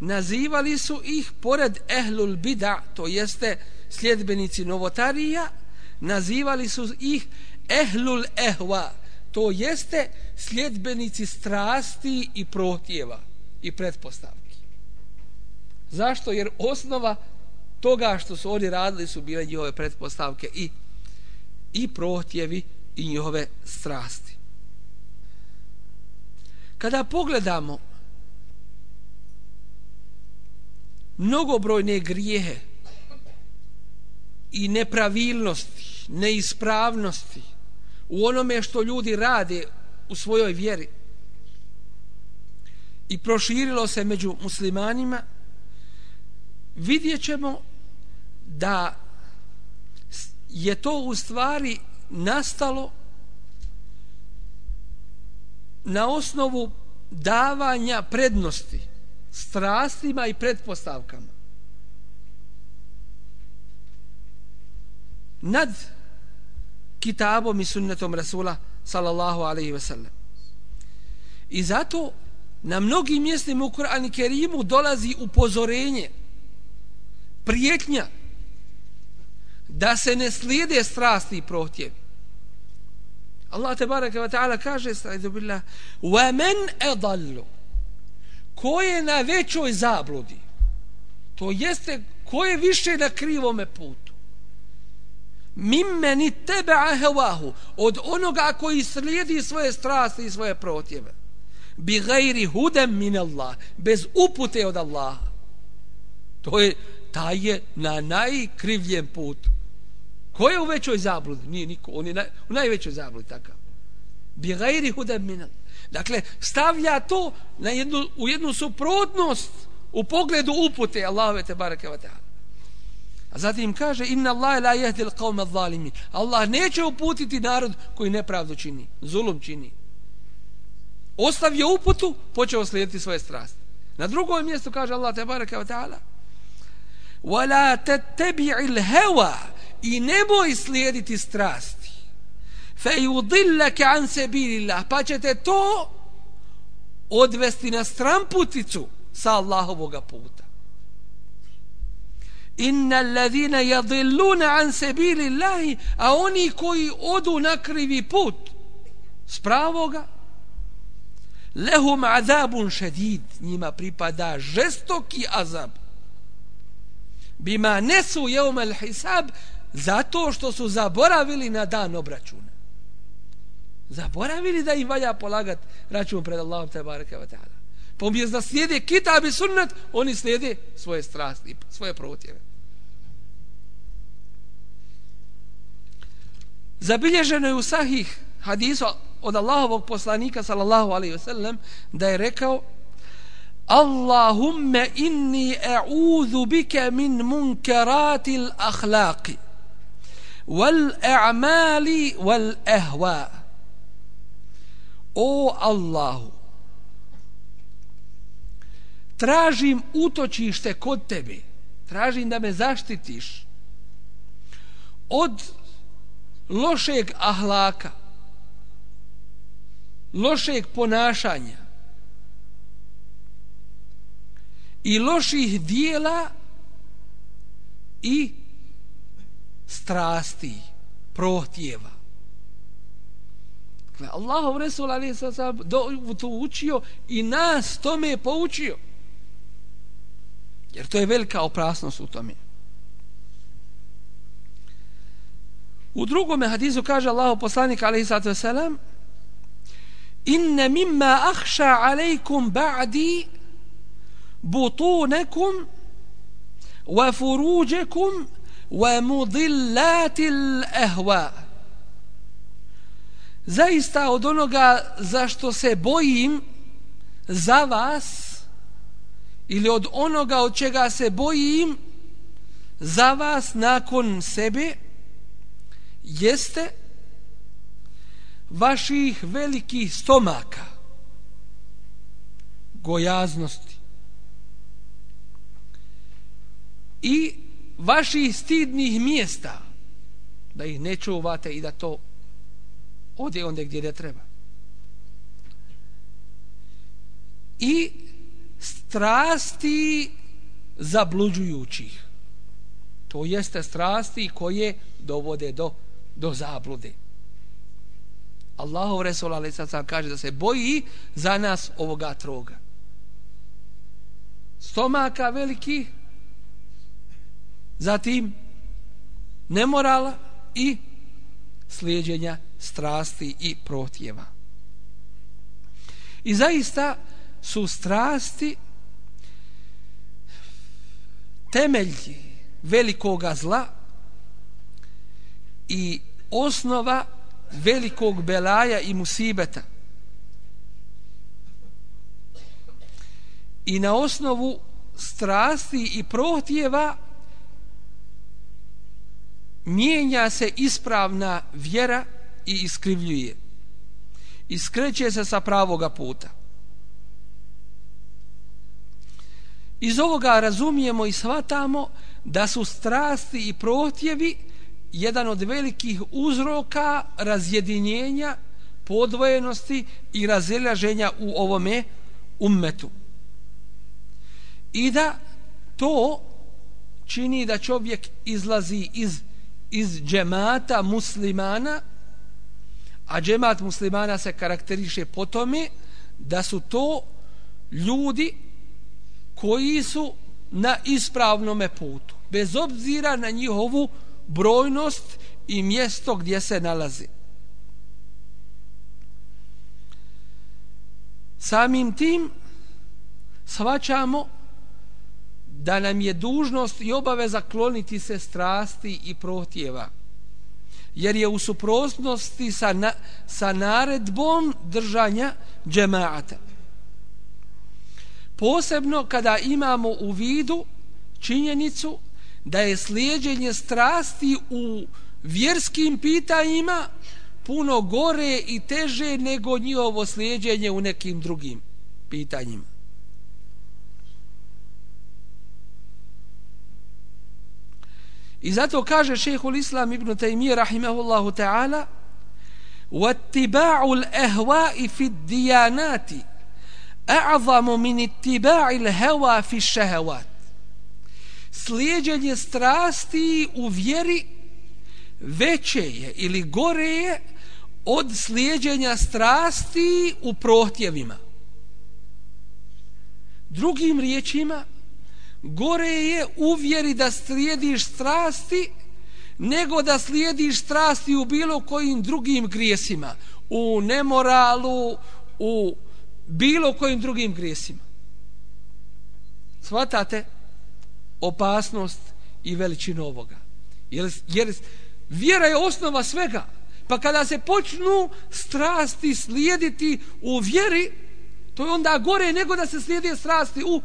nazivali su ih pored ehlul bida to jeste sljedbenici novotarija nazivali su ih ehlul ehva to jeste sljedbenici strasti i protjeva i pretpostavki. Zašto? jer osnova toga što su oni radili su bile njihove pretpostavke i i protjevi i njihove strasti. Kada pogledamo mnogobrojne grijehe i nepravilnosti neispravnosti u onome što ljudi rade u svojoj vjeri. I proširilo se među muslimanima. Vidjet ćemo da je to u stvari nastalo na osnovu davanja prednosti strastima i pretpostavkama. Nad kitabom i sunnetom Rasula sallallahu alaihi ve sellem. I zato na mnogim mjestima u Kur'anu Kerimu dolazi upozorenje, prijetnja da se ne slijede strasti i prohtjevi. Allah te baraka wa ta'ala kaže stajdu billah wa men edallu ko je na većoj zabludi to jeste ko je više na krivome putu mimmeni tebe hevahu od onoga koji slijedi svoje strasti i svoje protjeve. Bi gajri hudem min Allah bez upute od Allaha. To je taj je na najkrivljem putu. Ko je u većoj zabludi? Nije niko on je na, u najvećoj zabludi takav. Bi gajri hudem min Allah. Dakle stavlja to na jednu, u jednu suprotnost u pogledu upute Allahove te barake ta'ala A zatim kaže inna Allah la yahdi al-qawma adh-dhalimin. Allah neće uputiti narod koji nepravdu čini, zulum čini. Ostavio uputu, počeo slijediti svoje strasti. Na drugom mjestu kaže Allah te bareke ve taala: "Wa la tattabi'il hawa" i ne boj slijediti strasti. Fe yudillaka an sabilillah, pa će te to odvesti na stramputicu sa Allahovog puta. Inna alladhina yadhilluna an sabili Allahi, a oni koji odu na krivi put s pravoga, lehum azabun šedid, njima pripada žestoki azab. Bima nesu jeum al hisab, zato što su zaboravili na dan obračuna. Zaboravili da im valja polagat račun pred Allahom te baraka wa ta'ala. Pa umjesto da slijede kitab i sunnet, oni slijede svoje strasti, svoje protjeve. Zabilježeno je u sahih hadisu od Allahovog poslanika sallallahu alaihi wasallam da je rekao Allahumma inni a'udhu bika min munkarati al-akhlaqi wal a'mali wal ahwa O Allahu tražim utočište kod tebe. Tražim da me zaštitiš od lošeg ahlaka lošeg ponašanja i loših dijela i strasti prohtjeva. Dakle, Allahov Resul ali Sasab do, to učio i nas tome je poučio jer to je velika oprasnost u tome. U drugom hadisu kaže Allahov poslanik alaihi sallatu wasalam inna mimma akhsha alaykum ba'di butunekum wa furuđekum wa mudillatil ehva zaista od onoga za što se bojim za vas ili od onoga od čega se bojim za vas nakon sebe jeste vaših velikih stomaka gojaznosti i vaših stidnih mjesta da ih ne čuvate i da to ode onda gdje ne treba. I strasti zabluđujućih to jeste strasti koje dovode do, do zablude Allahov Resul ali sam kaže da se boji za nas ovoga troga. Stomaka veliki, zatim nemorala i slijedjenja strasti i protjeva. I zaista su strasti temelj velikoga zla i osnova velikog belaja i musibeta. I na osnovu strasti i prohtjeva mijenja se ispravna vjera i iskrivljuje. Iskreće se sa pravoga puta. Iz ovoga razumijemo i shvatamo da su strasti i protjevi jedan od velikih uzroka razjedinjenja, podvojenosti i razilaženja u ovome ummetu. I da to čini da čovjek izlazi iz, iz džemata muslimana, a džemat muslimana se karakteriše po tome da su to ljudi koji su na ispravnome putu, bez obzira na njihovu brojnost i mjesto gdje se nalazi. Samim tim svačamo da nam je dužnost i obaveza kloniti se strasti i protjeva. Jer je u suprostnosti sa, na, sa naredbom držanja džemaata Posebno kada imamo u vidu činjenicu da je slijedjenje strasti u vjerskim pitanjima puno gore i teže nego njihovo slijedjenje u nekim drugim pitanjima. I zato kaže šehhul Islam ibn Taymi rahimahullahu ta'ala واتباع الأهواء في الديانات a'zamu min ittiba'il hawa fi shahawat. Slijedjenje strasti u vjeri veće je ili gore je od slijedjenja strasti u prohtjevima. Drugim riječima gore je uvjeri da slijediš strasti nego da slijediš strasti u bilo kojim drugim grijesima. U nemoralu u bilo kojim drugim grijesima. Svatate opasnost i veličinu ovoga. Jer, jer vjera je osnova svega. Pa kada se počnu strasti slijediti u vjeri to je onda gore nego da se slijedi strasti u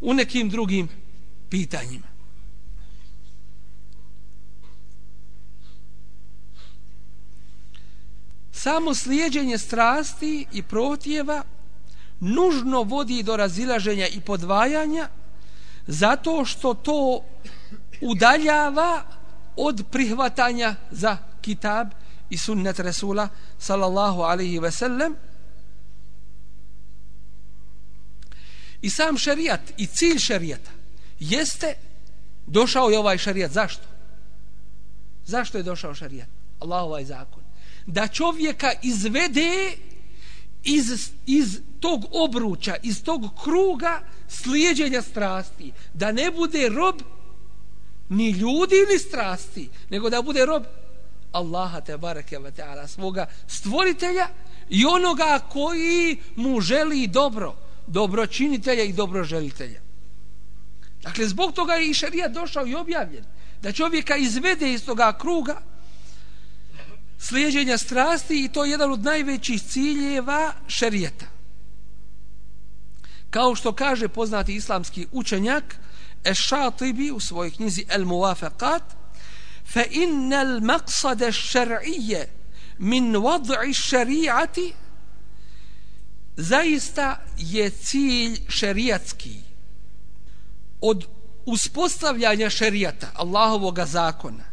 u nekim drugim pitanjima. Samo slijedjenje strasti i protjeva nužno vodi do razilaženja i podvajanja zato što to udaljava od prihvatanja za kitab i sunnet Resula sallallahu alaihi ve sellem I sam šerijat i cilj šerijata jeste došao je ovaj šerijat. Zašto? Zašto je došao šerijat? Allahovaj zakon. Da čovjeka izvede iz, iz tog obruča, iz tog kruga slijedjenja strasti. Da ne bude rob ni ljudi ni strasti, nego da bude rob Allaha te bareke ve taala svoga stvoritelja i onoga koji mu želi dobro dobročinitelja i dobroželitelja. Dakle, zbog toga je i šarija došao i objavljen. Da čovjeka izvede iz toga kruga slijeđenja strasti i to je jedan od najvećih ciljeva šerijeta. Kao što kaže poznati islamski učenjak Ešatibi u svojoj knjizi El-Muwafaqat fa innal maqsad ash-shar'iyya min wad'i ash-shari'ati zaista je cilj šerijatski od uspostavljanja šerijata Allahovog zakona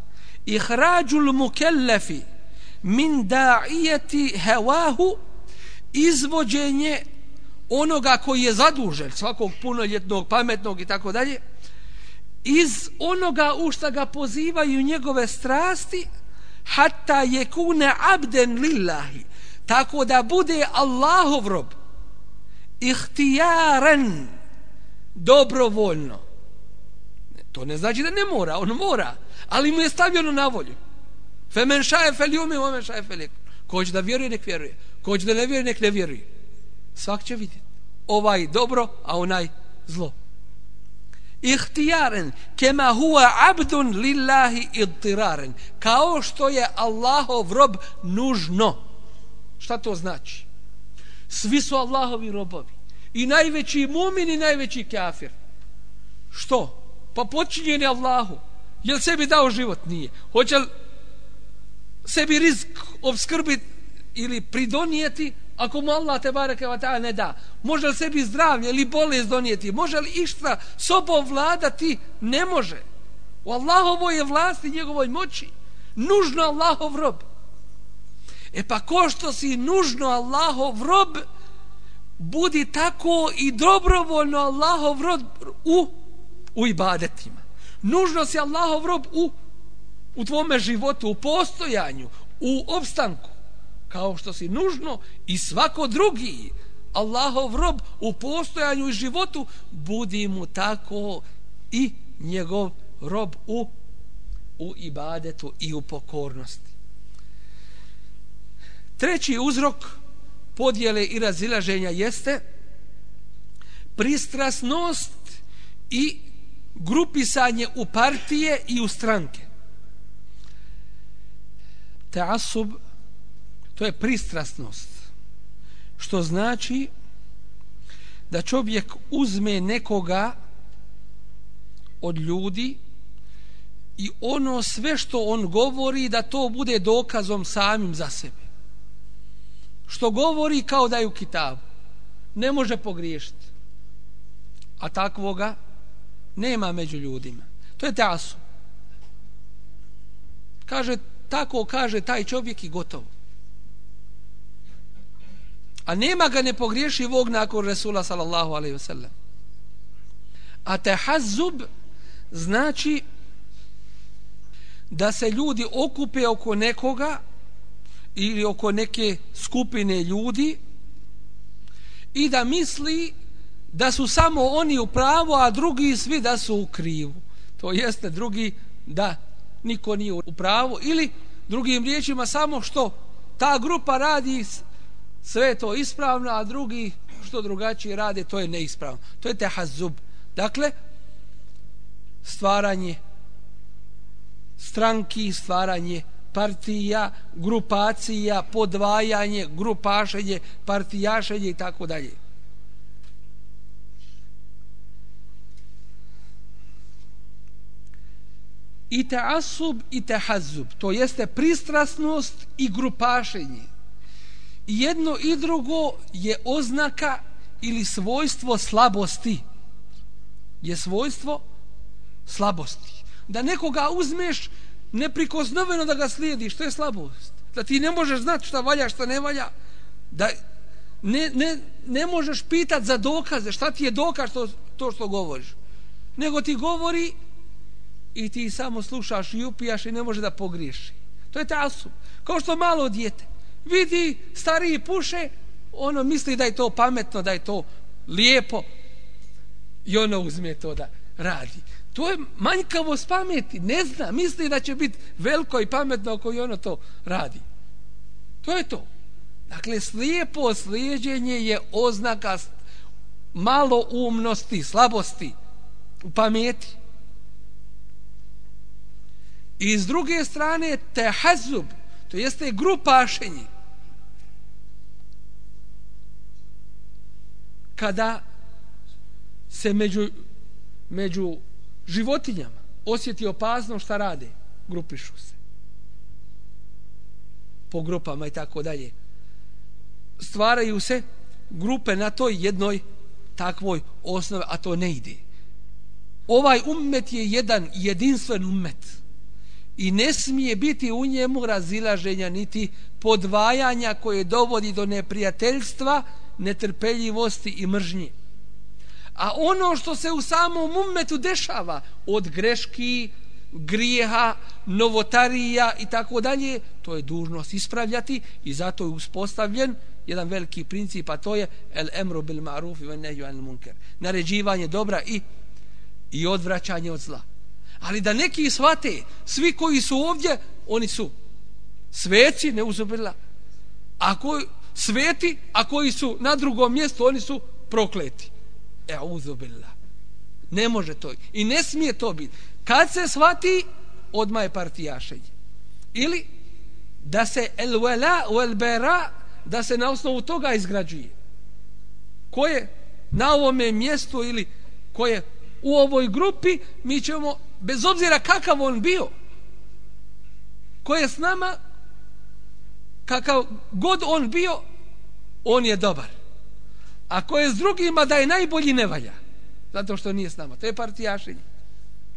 ihrajul hrađul mukellefi min da'ijeti hevahu izvođenje onoga koji je zadužen svakog punoljetnog, pametnog i tako dalje iz onoga u šta ga pozivaju njegove strasti hatta je kune abden lillahi tako da bude Allahov rob ihtijaren dobrovoljno. To ne znači da ne mora on mora ali mu je stavljeno na volju femen šaje fel jumi omen šaje fel ko će da vjeruje nek vjeruje ko će da ne vjeruje nek ne vjeruje svak će vidjeti ovaj dobro a onaj zlo ihtijaren kema huwa abdun lillahi idtiraren kao što je Allahov rob nužno Šta to znači? Svi su Allahovi robovi. I najveći mumin i najveći kafir. Što? Pa počinjen je Allahu. Jel sebi dao život? Nije. Hoće li sebi rizik obskrbiti ili pridonijeti ako mu Allah te bareke wa ta'ala ne da? Može li sebi zdravlje ili bolest donijeti? Može li išta sobom vladati? Ne može. U Allahovoj je vlasti njegovoj moći. Nužno Allahov rob. E pa ko što si nužno Allahov rob, budi tako i dobrovoljno Allahov rob u, u ibadetima. Nužno si Allahov rob u, u tvome životu, u postojanju, u opstanku. Kao što si nužno i svako drugi Allahov rob u postojanju i životu, budi mu tako i njegov rob u, u ibadetu i u pokornosti. Treći uzrok podjele i razilaženja jeste pristrasnost i grupisanje u partije i u stranke. Taasub to je pristrasnost, što znači da čovjek uzme nekoga od ljudi i ono sve što on govori da to bude dokazom samim za sebe. Što govori kao da je u kitabu. Ne može pogriješiti. A takvoga nema među ljudima. To je teasu kaže tako kaže taj čovjek i gotovo A nema ga nepogriješivog nakon Resula sallallahu alaihi wasallam. A tehazub znači da se ljudi okupe oko nekoga ili oko neke skupine ljudi i da misli da su samo oni u pravu, a drugi svi da su u krivu. To jeste drugi da niko nije u pravu ili drugim riječima samo što ta grupa radi sve to ispravno, a drugi što drugačije rade, to je neispravno. To je tehazub. Dakle, stvaranje stranki, stvaranje partija, grupacija, podvajanje, grupašenje, partijašenje i tako dalje. I asub i tehazub, to jeste pristrasnost i grupašenje. I jedno i drugo je oznaka ili svojstvo slabosti. Je svojstvo slabosti. Da nekoga uzmeš neprikosnoveno da ga slijediš, to je slabost. Da ti ne možeš znati šta valja, šta ne valja. Da ne, ne, ne možeš pitat za dokaze, šta ti je dokaz to, to što govoriš. Nego ti govori i ti samo slušaš i upijaš i ne može da pogriješi. To je tasu. Kao što malo dijete. Vidi stariji puše, ono misli da je to pametno, da je to lijepo i ono uzme to da radi. To je manjkavost pameti. Ne zna, misli da će biti veliko i pametno ako i ono to radi. To je to. Dakle, slijepo slijeđenje je oznaka malo umnosti, slabosti u pameti. I s druge strane, tehazub, to jeste grupašenje. Kada se među, među životinjama osjeti opazno šta rade, grupišu se. Po grupama i tako dalje. Stvaraju se grupe na toj jednoj takvoj osnovi, a to ne ide. Ovaj ummet je jedan jedinstven ummet i ne smije biti u njemu razilaženja niti podvajanja koje dovodi do neprijateljstva, netrpeljivosti i mržnje. A ono što se u samom ummetu dešava od greški, grijeha, novotarija i tako dalje, to je dužnost ispravljati i zato je uspostavljen jedan veliki princip, a to je el emru bil ma'ruf i nehju anil munker. Naređivanje dobra i i odvraćanje od zla. Ali da neki shvate, svi koji su ovdje, oni su sveci, ne uzubila. koji sveti, a koji su na drugom mjestu, oni su prokleti. E, uzubila. Ne može to. I ne smije to biti. Kad se shvati, odma je partijašenje. Ili da se el wala wal bara da se na osnovu toga izgrađuje. Ko je na ovom mjestu ili ko je u ovoj grupi, mi ćemo, bez obzira kakav on bio, ko je s nama, kakav god on bio, on je dobar. Ako je s drugima da je najbolji ne valja. Zato što nije s nama. To je partijašenje.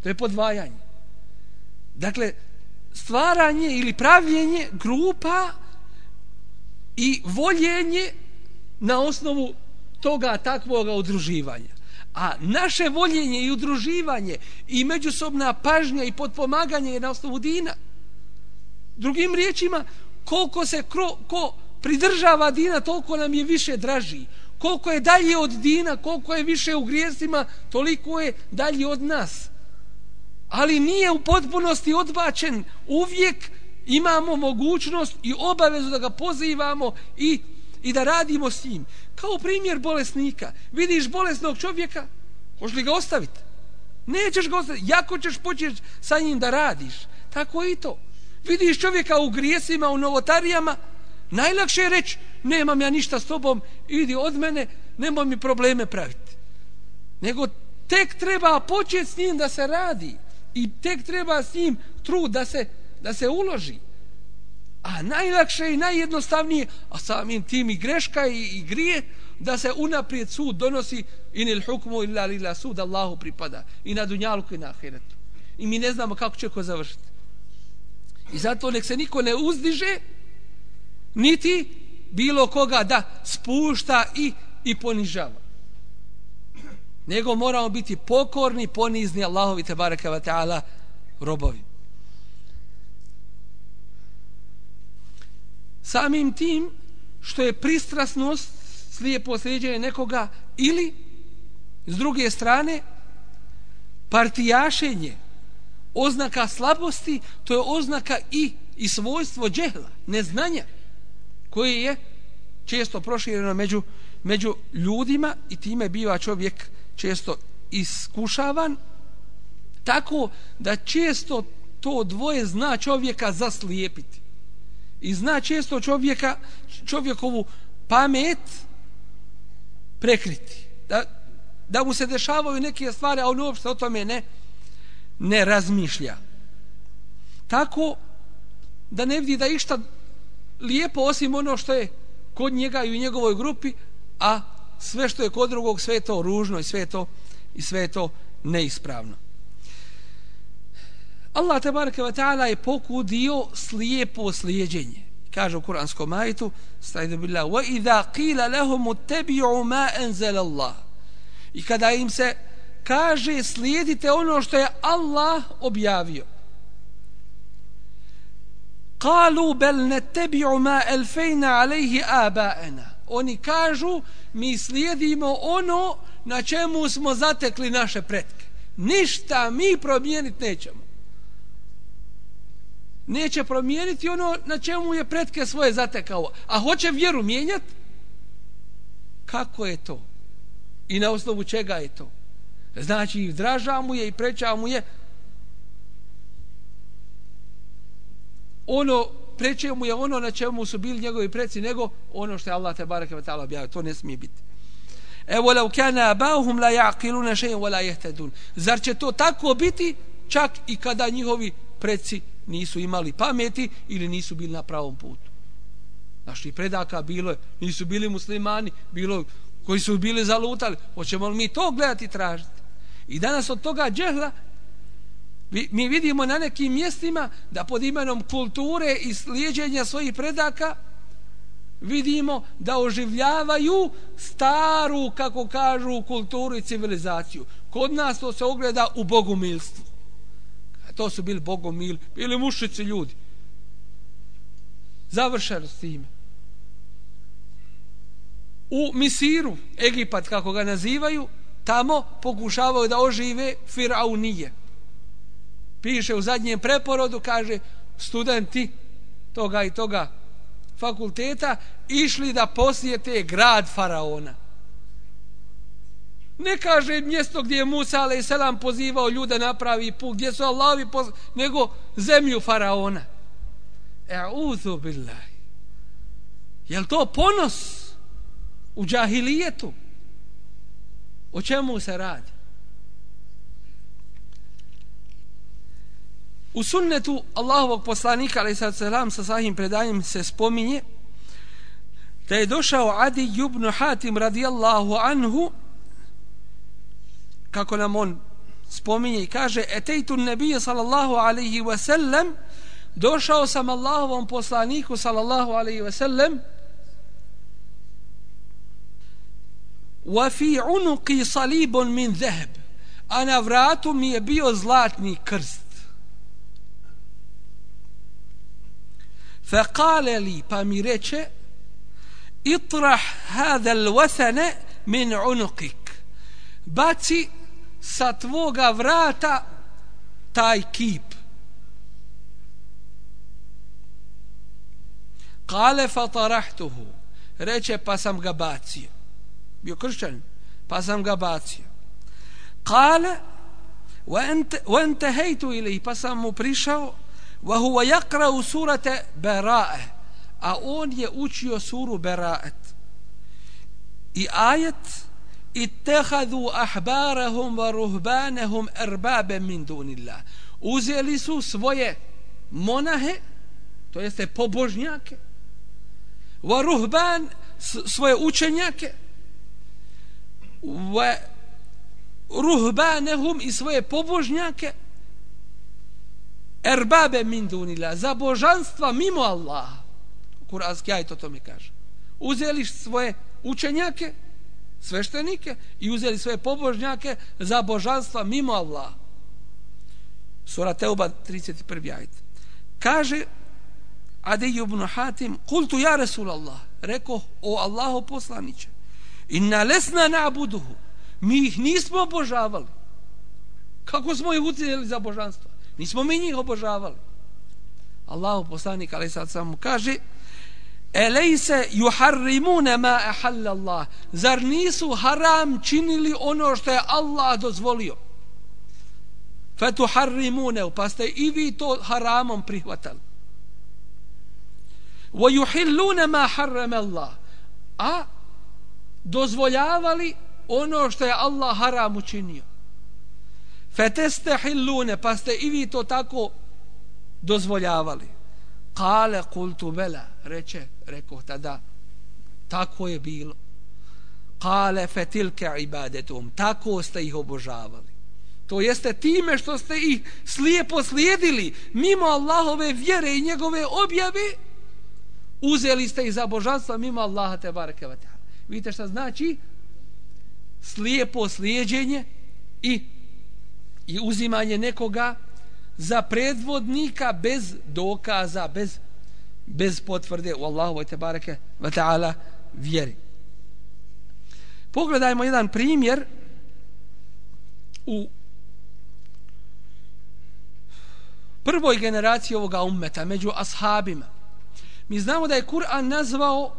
To je podvajanje. Dakle, stvaranje ili pravljenje grupa i voljenje na osnovu toga takvoga udruživanja. A naše voljenje i udruživanje i međusobna pažnja i podpomaganje je na osnovu dina. Drugim riječima, koliko se kro, ko pridržava dina, toliko nam je više draži koliko je dalje od dina, koliko je više u grijesima, toliko je dalje od nas. Ali nije u potpunosti odbačen. Uvijek imamo mogućnost i obavezu da ga pozivamo i, i da radimo s njim. Kao primjer bolesnika. Vidiš bolesnog čovjeka, hoš li ga ostaviti? Nećeš ga ostaviti. Jako ćeš početi sa njim da radiš. Tako i to. Vidiš čovjeka u grijesima, u novotarijama, Najlakše je reći, nemam ja ništa s tobom, idi od mene, nemoj mi probleme praviti. Nego tek treba početi s njim da se radi i tek treba s njim trud da se, da se uloži. A najlakše i najjednostavnije, a samim tim i greška i, i grije, da se unaprijed sud donosi in il hukmu illa lila sud Allahu pripada i na dunjalku i na ahiretu. I mi ne znamo kako će ko završiti. I zato nek se niko ne uzdiže, niti bilo koga da spušta i, i ponižava. Nego moramo biti pokorni, ponizni Allahovi te baraka wa ta'ala robovi. Samim tim što je pristrasnost slijepo slijedjenje nekoga ili s druge strane partijašenje oznaka slabosti to je oznaka i i svojstvo džehla, neznanja koje je često prošireno među, među ljudima i time biva čovjek često iskušavan tako da često to dvoje zna čovjeka zaslijepiti i zna često čovjeka čovjekovu pamet prekriti. Da, da mu se dešavaju neke stvari a on uopšte o tome ne ne razmišlja. Tako da ne vidi da išta lijepo osim ono što je kod njega i u njegovoj grupi a sve što je kod drugog sve to ružno i sve to i sve to neispravno. Allah tabaraka wa ta'ala je pokudio slijepo slijedjenje kaže u kuranskom ajetu, stajdu billah wa idha qila lahum uttabi'u ma anzala Allah. I kada im se kaže slijedite ono što je Allah objavio. Qalu bel nettabi'u ma elfejna alejhi abaena. oni kažu mi slijedimo ono na čemu smo zatekli naše pretke. Ništa mi promijeniti nećemo neće promijeniti ono na čemu je pretke svoje zatekao. A hoće vjeru mijenjati? Kako je to? I na osnovu čega je to? Znači, i draža mu je i preća mu je ono, preče mu je ono na čemu su bili njegovi preci, nego ono što je Allah te bareke ve ta'ala objavio. To ne smije biti. Evo, lau kana abahum la yaqiluna shay'an wa la yahtadun Zar će to tako biti čak i kada njihovi preci nisu imali pameti ili nisu bili na pravom putu. Naših predaka bilo je, nisu bili muslimani, bilo koji su bili zalutali. Hoćemo li mi to gledati i tražiti? I danas od toga džehla mi vidimo na nekim mjestima da pod imenom kulture i slijedženja svojih predaka vidimo da oživljavaju staru, kako kažu, kulturu i civilizaciju. Kod nas to se ogleda u bogumilstvu to su bili bogomil, bili mušici ljudi. Završeno s time. U Misiru, Egipat, kako ga nazivaju, tamo pokušavaju da ožive Firaunije. Piše u zadnjem preporodu, kaže, studenti toga i toga fakulteta išli da posjete grad Faraona. Ne kaže mjesto gdje je Musa alaih selam pozivao ljude napravi put, gdje su Allahovi poz... nego zemlju faraona. E'udhu billahi. Jel to ponos u džahilijetu? O čemu se radi? U sunnetu Allahovog poslanika alaih selam sa sahim predanjem se spominje da je došao Adi ibn Hatim radijallahu anhu kako nam on spominje i kaže etejtu nebije sallallahu alaihi wa sallam došao sam Allahovom poslaniku sallallahu alaihi wa sallam wa fi unuqi salibun min zahab a na vratu mi je bio zlatni krst. فقال لي li pa mi reče itrah hada l-wasane min baci sa tvoga vrata taj kip. Kale fatarahtuhu. Reče pa sam ga bacio. Bio kršćan, pa sam ga bacio. Kale wa entehejtu ili pa sam mu prišao wa huwa yakrau surate berae a on je učio suru beraet i ajet ittehadu ahbarahum wa ruhbanahum erbabe min dunillah. Uzeli su svoje monahe, to jeste pobožnjake, wa ruhban svoje učenjake, wa ruhbanahum i svoje pobožnjake, erbabe min dunillah, za božanstva mimo Allaha. Kuranski ajto to mi kaže. Uzeli svoje učenjake, sveštenike i uzeli svoje pobožnjake za božanstva mimo Allah. Sura Teuba 31. ajet. Kaže Adi ibn Hatim, kultu ja Resul Allah, reko o Allahu poslaniće, inna lesna na'buduhu, mi ih nismo obožavali. Kako smo ih uzeli za božanstva? Nismo mi njih obožavali. Allahu poslanik, ali sad samo kaže, Elejse juharrimune ma ehalla Allah. Zar nisu haram činili ono što je Allah dozvolio? Fetu harrimune, pa ste i vi to haramom prihvatali. Wa ma harrama Allah. A dozvoljavali ono što je Allah haram učinio. Fetestehillune, pa ste i vi to tako dozvoljavali. Kale kultu bela, reče, rekao tada, tako je bilo. Kale fetilke ibadetum, tako ste ih obožavali. To jeste time što ste ih slijepo slijedili mimo Allahove vjere i njegove objave, uzeli ste ih za božanstva mimo Allaha te bareke Vidite šta znači? Slijepo slijedjenje i, i uzimanje nekoga za predvodnika bez dokaza, bez, bez potvrde u Allahu te bareke ve taala vjeri. Pogledajmo jedan primjer u prvoj generaciji ovoga ummeta među ashabima. Mi znamo da je Kur'an nazvao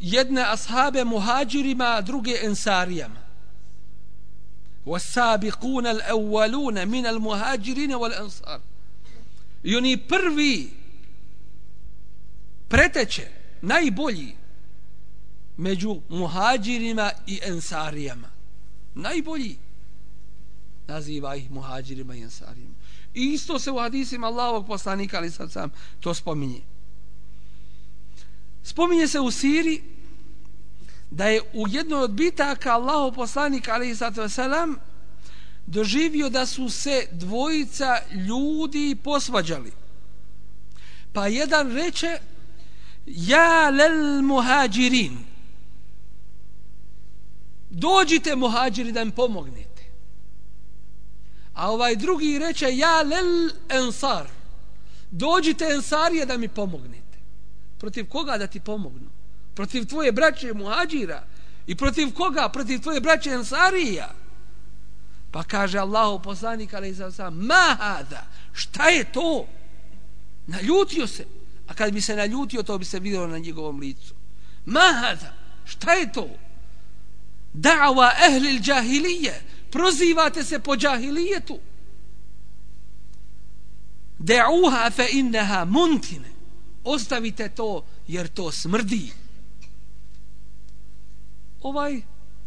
jedne ashabe muhađirima, a druge ensarijama. والسابقون الأولون من المهاجرين والأنصار i oni prvi preteče najbolji među muhađirima i ensarijama. Najbolji. Naziva ih muhađirima i ensarijama. I isto se u hadisima Allahovog poslanika ali sad sam to spominje. Spominje se u Siri da je u jednoj od bitaka Allahov poslanik ali sad sam doživio da su se dvojica ljudi posvađali. Pa jedan reče Ja lel muhađirin Dođite muhađiri da im pomognete. A ovaj drugi reče Ja lel ensar Dođite ensarije da mi pomognete. Protiv koga da ti pomognu? protiv tvoje braće muhađira i protiv koga? Protiv tvoje braće ensarija. Pa kaže Allahu poslanik ali za sam mahada, šta je to? Naljutio se. A kad bi se naljutio, to bi se vidjelo na njegovom licu. Mahada, šta je to? Da'wa ehlil džahilije. Prozivate se po džahilijetu. De'uha fe inneha muntine. Ostavite to jer to smrdi ovaj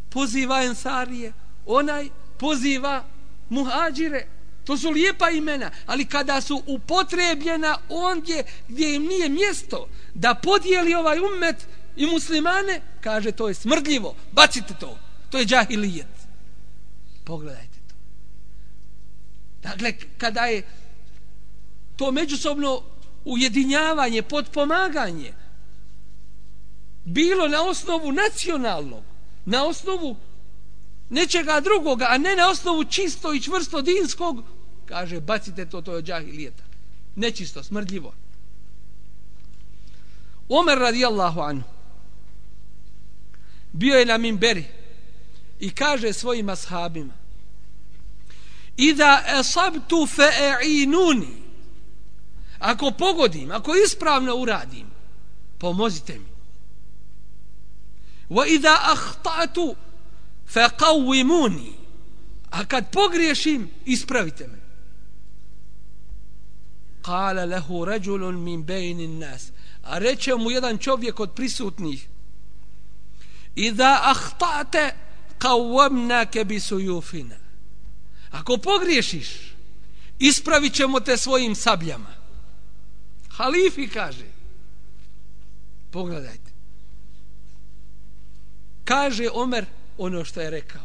poziva ensarije, onaj poziva muhađire. To su lijepa imena, ali kada su upotrebljena ondje gdje im nije mjesto da podijeli ovaj ummet i muslimane, kaže to je smrdljivo, bacite to, to je džahilijet. Pogledajte to. Dakle, kada je to međusobno ujedinjavanje, podpomaganje, bilo na osnovu nacionalnog, na osnovu nečega drugoga, a ne na osnovu čisto i čvrsto dinskog, kaže, bacite to, to je džahilijeta. Nečisto, smrdljivo. Omer radijallahu anhu bio je na minberi i kaže svojim ashabima Ida esabtu fe'i'inuni Ako pogodim, ako ispravno uradim, pomozite mi. Wa ida ahtatu فقوموني a kad pogriješim ispravite me قال له رجل من بين الناس a reče mu jedan čovjek od prisutnih إذا أخطأت قومناك بسيوفنا ako pogriješiš ispravit ćemo te svojim sabljama halifi kaže pogledajte kaže Omer ono što je rekao.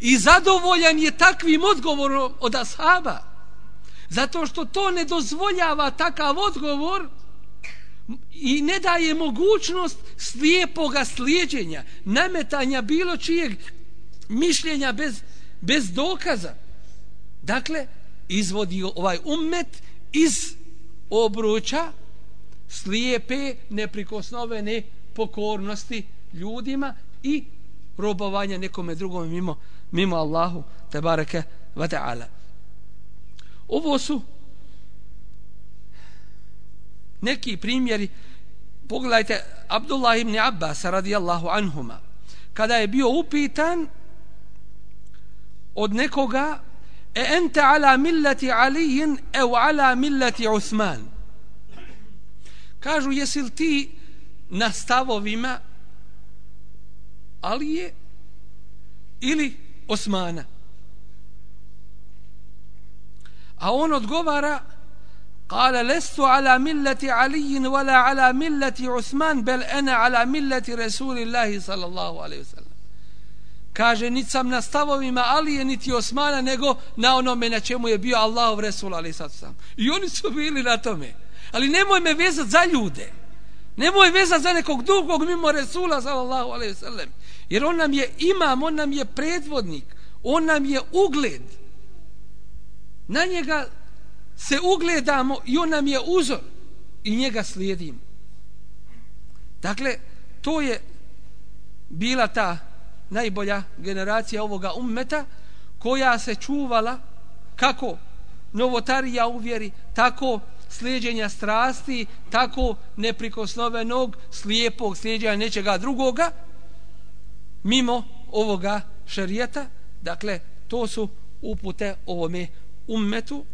I zadovoljan je takvim odgovorom od ashaba. Zato što to ne dozvoljava takav odgovor i ne daje mogućnost slijepoga slijedjenja, nametanja bilo čijeg mišljenja bez, bez dokaza. Dakle, izvodi ovaj ummet iz obruča slijepe, neprikosnovene pokornosti ljudima i robovanja nekome drugom mimo, mimo Allahu te bareke ve ta'ala. Ovo su neki primjeri pogledajte Abdullah ibn Abbas radijallahu anhuma kada je bio upitan od nekoga e ente ala millati Aliin ev ala millati Uthman kažu jesi li ti na stavovima Alije ili Osmana. A on odgovara Kale lestu ala milleti Alijin wala ala milleti Osman bel ene ala milleti Resulillahi sallallahu alaihi wasallam. Kaže, niti sam na stavovima Alije, niti Osmana, nego na onome na čemu je bio Allahov Resul, ali sad sam. I oni su bili na tome. Ali nemoj me vezati za ljude nemoj vezati za nekog drugog mimo Resula sallallahu alaihi sallam jer on nam je imam on nam je predvodnik on nam je ugled na njega se ugledamo i on nam je uzor i njega slijedimo. Dakle, to je bila ta najbolja generacija ovoga ummeta koja se čuvala kako novotarija uvjeri, tako slijedjenja strasti, tako neprikosnovenog, slijepog slijedjenja nečega drugoga, mimo ovoga šerijeta. Dakle, to su upute ovome ummetu.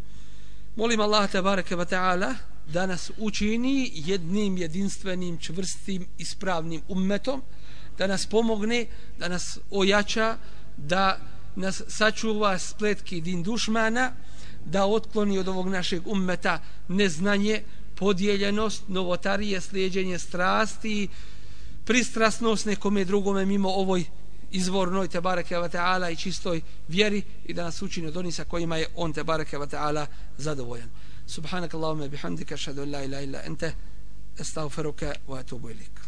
Molim Allah te bareke ve taala da nas učini jednim jedinstvenim čvrstim ispravnim ummetom da nas pomogne da nas ojača da nas sačuva spletki din dušmana da otkloni od ovog našeg ummeta neznanje podijeljenost novotarije slijedjenje strasti pristrasnost nekome drugome mimo ovoj izvornoj te bareke ve taala i čistoj vjeri i da nas učini od onih sa kojima je on te bareke ve taala zadovoljan. Subhanakallahumma bihamdika ashhadu an la ilaha illa anta astaghfiruka wa atubu ilaik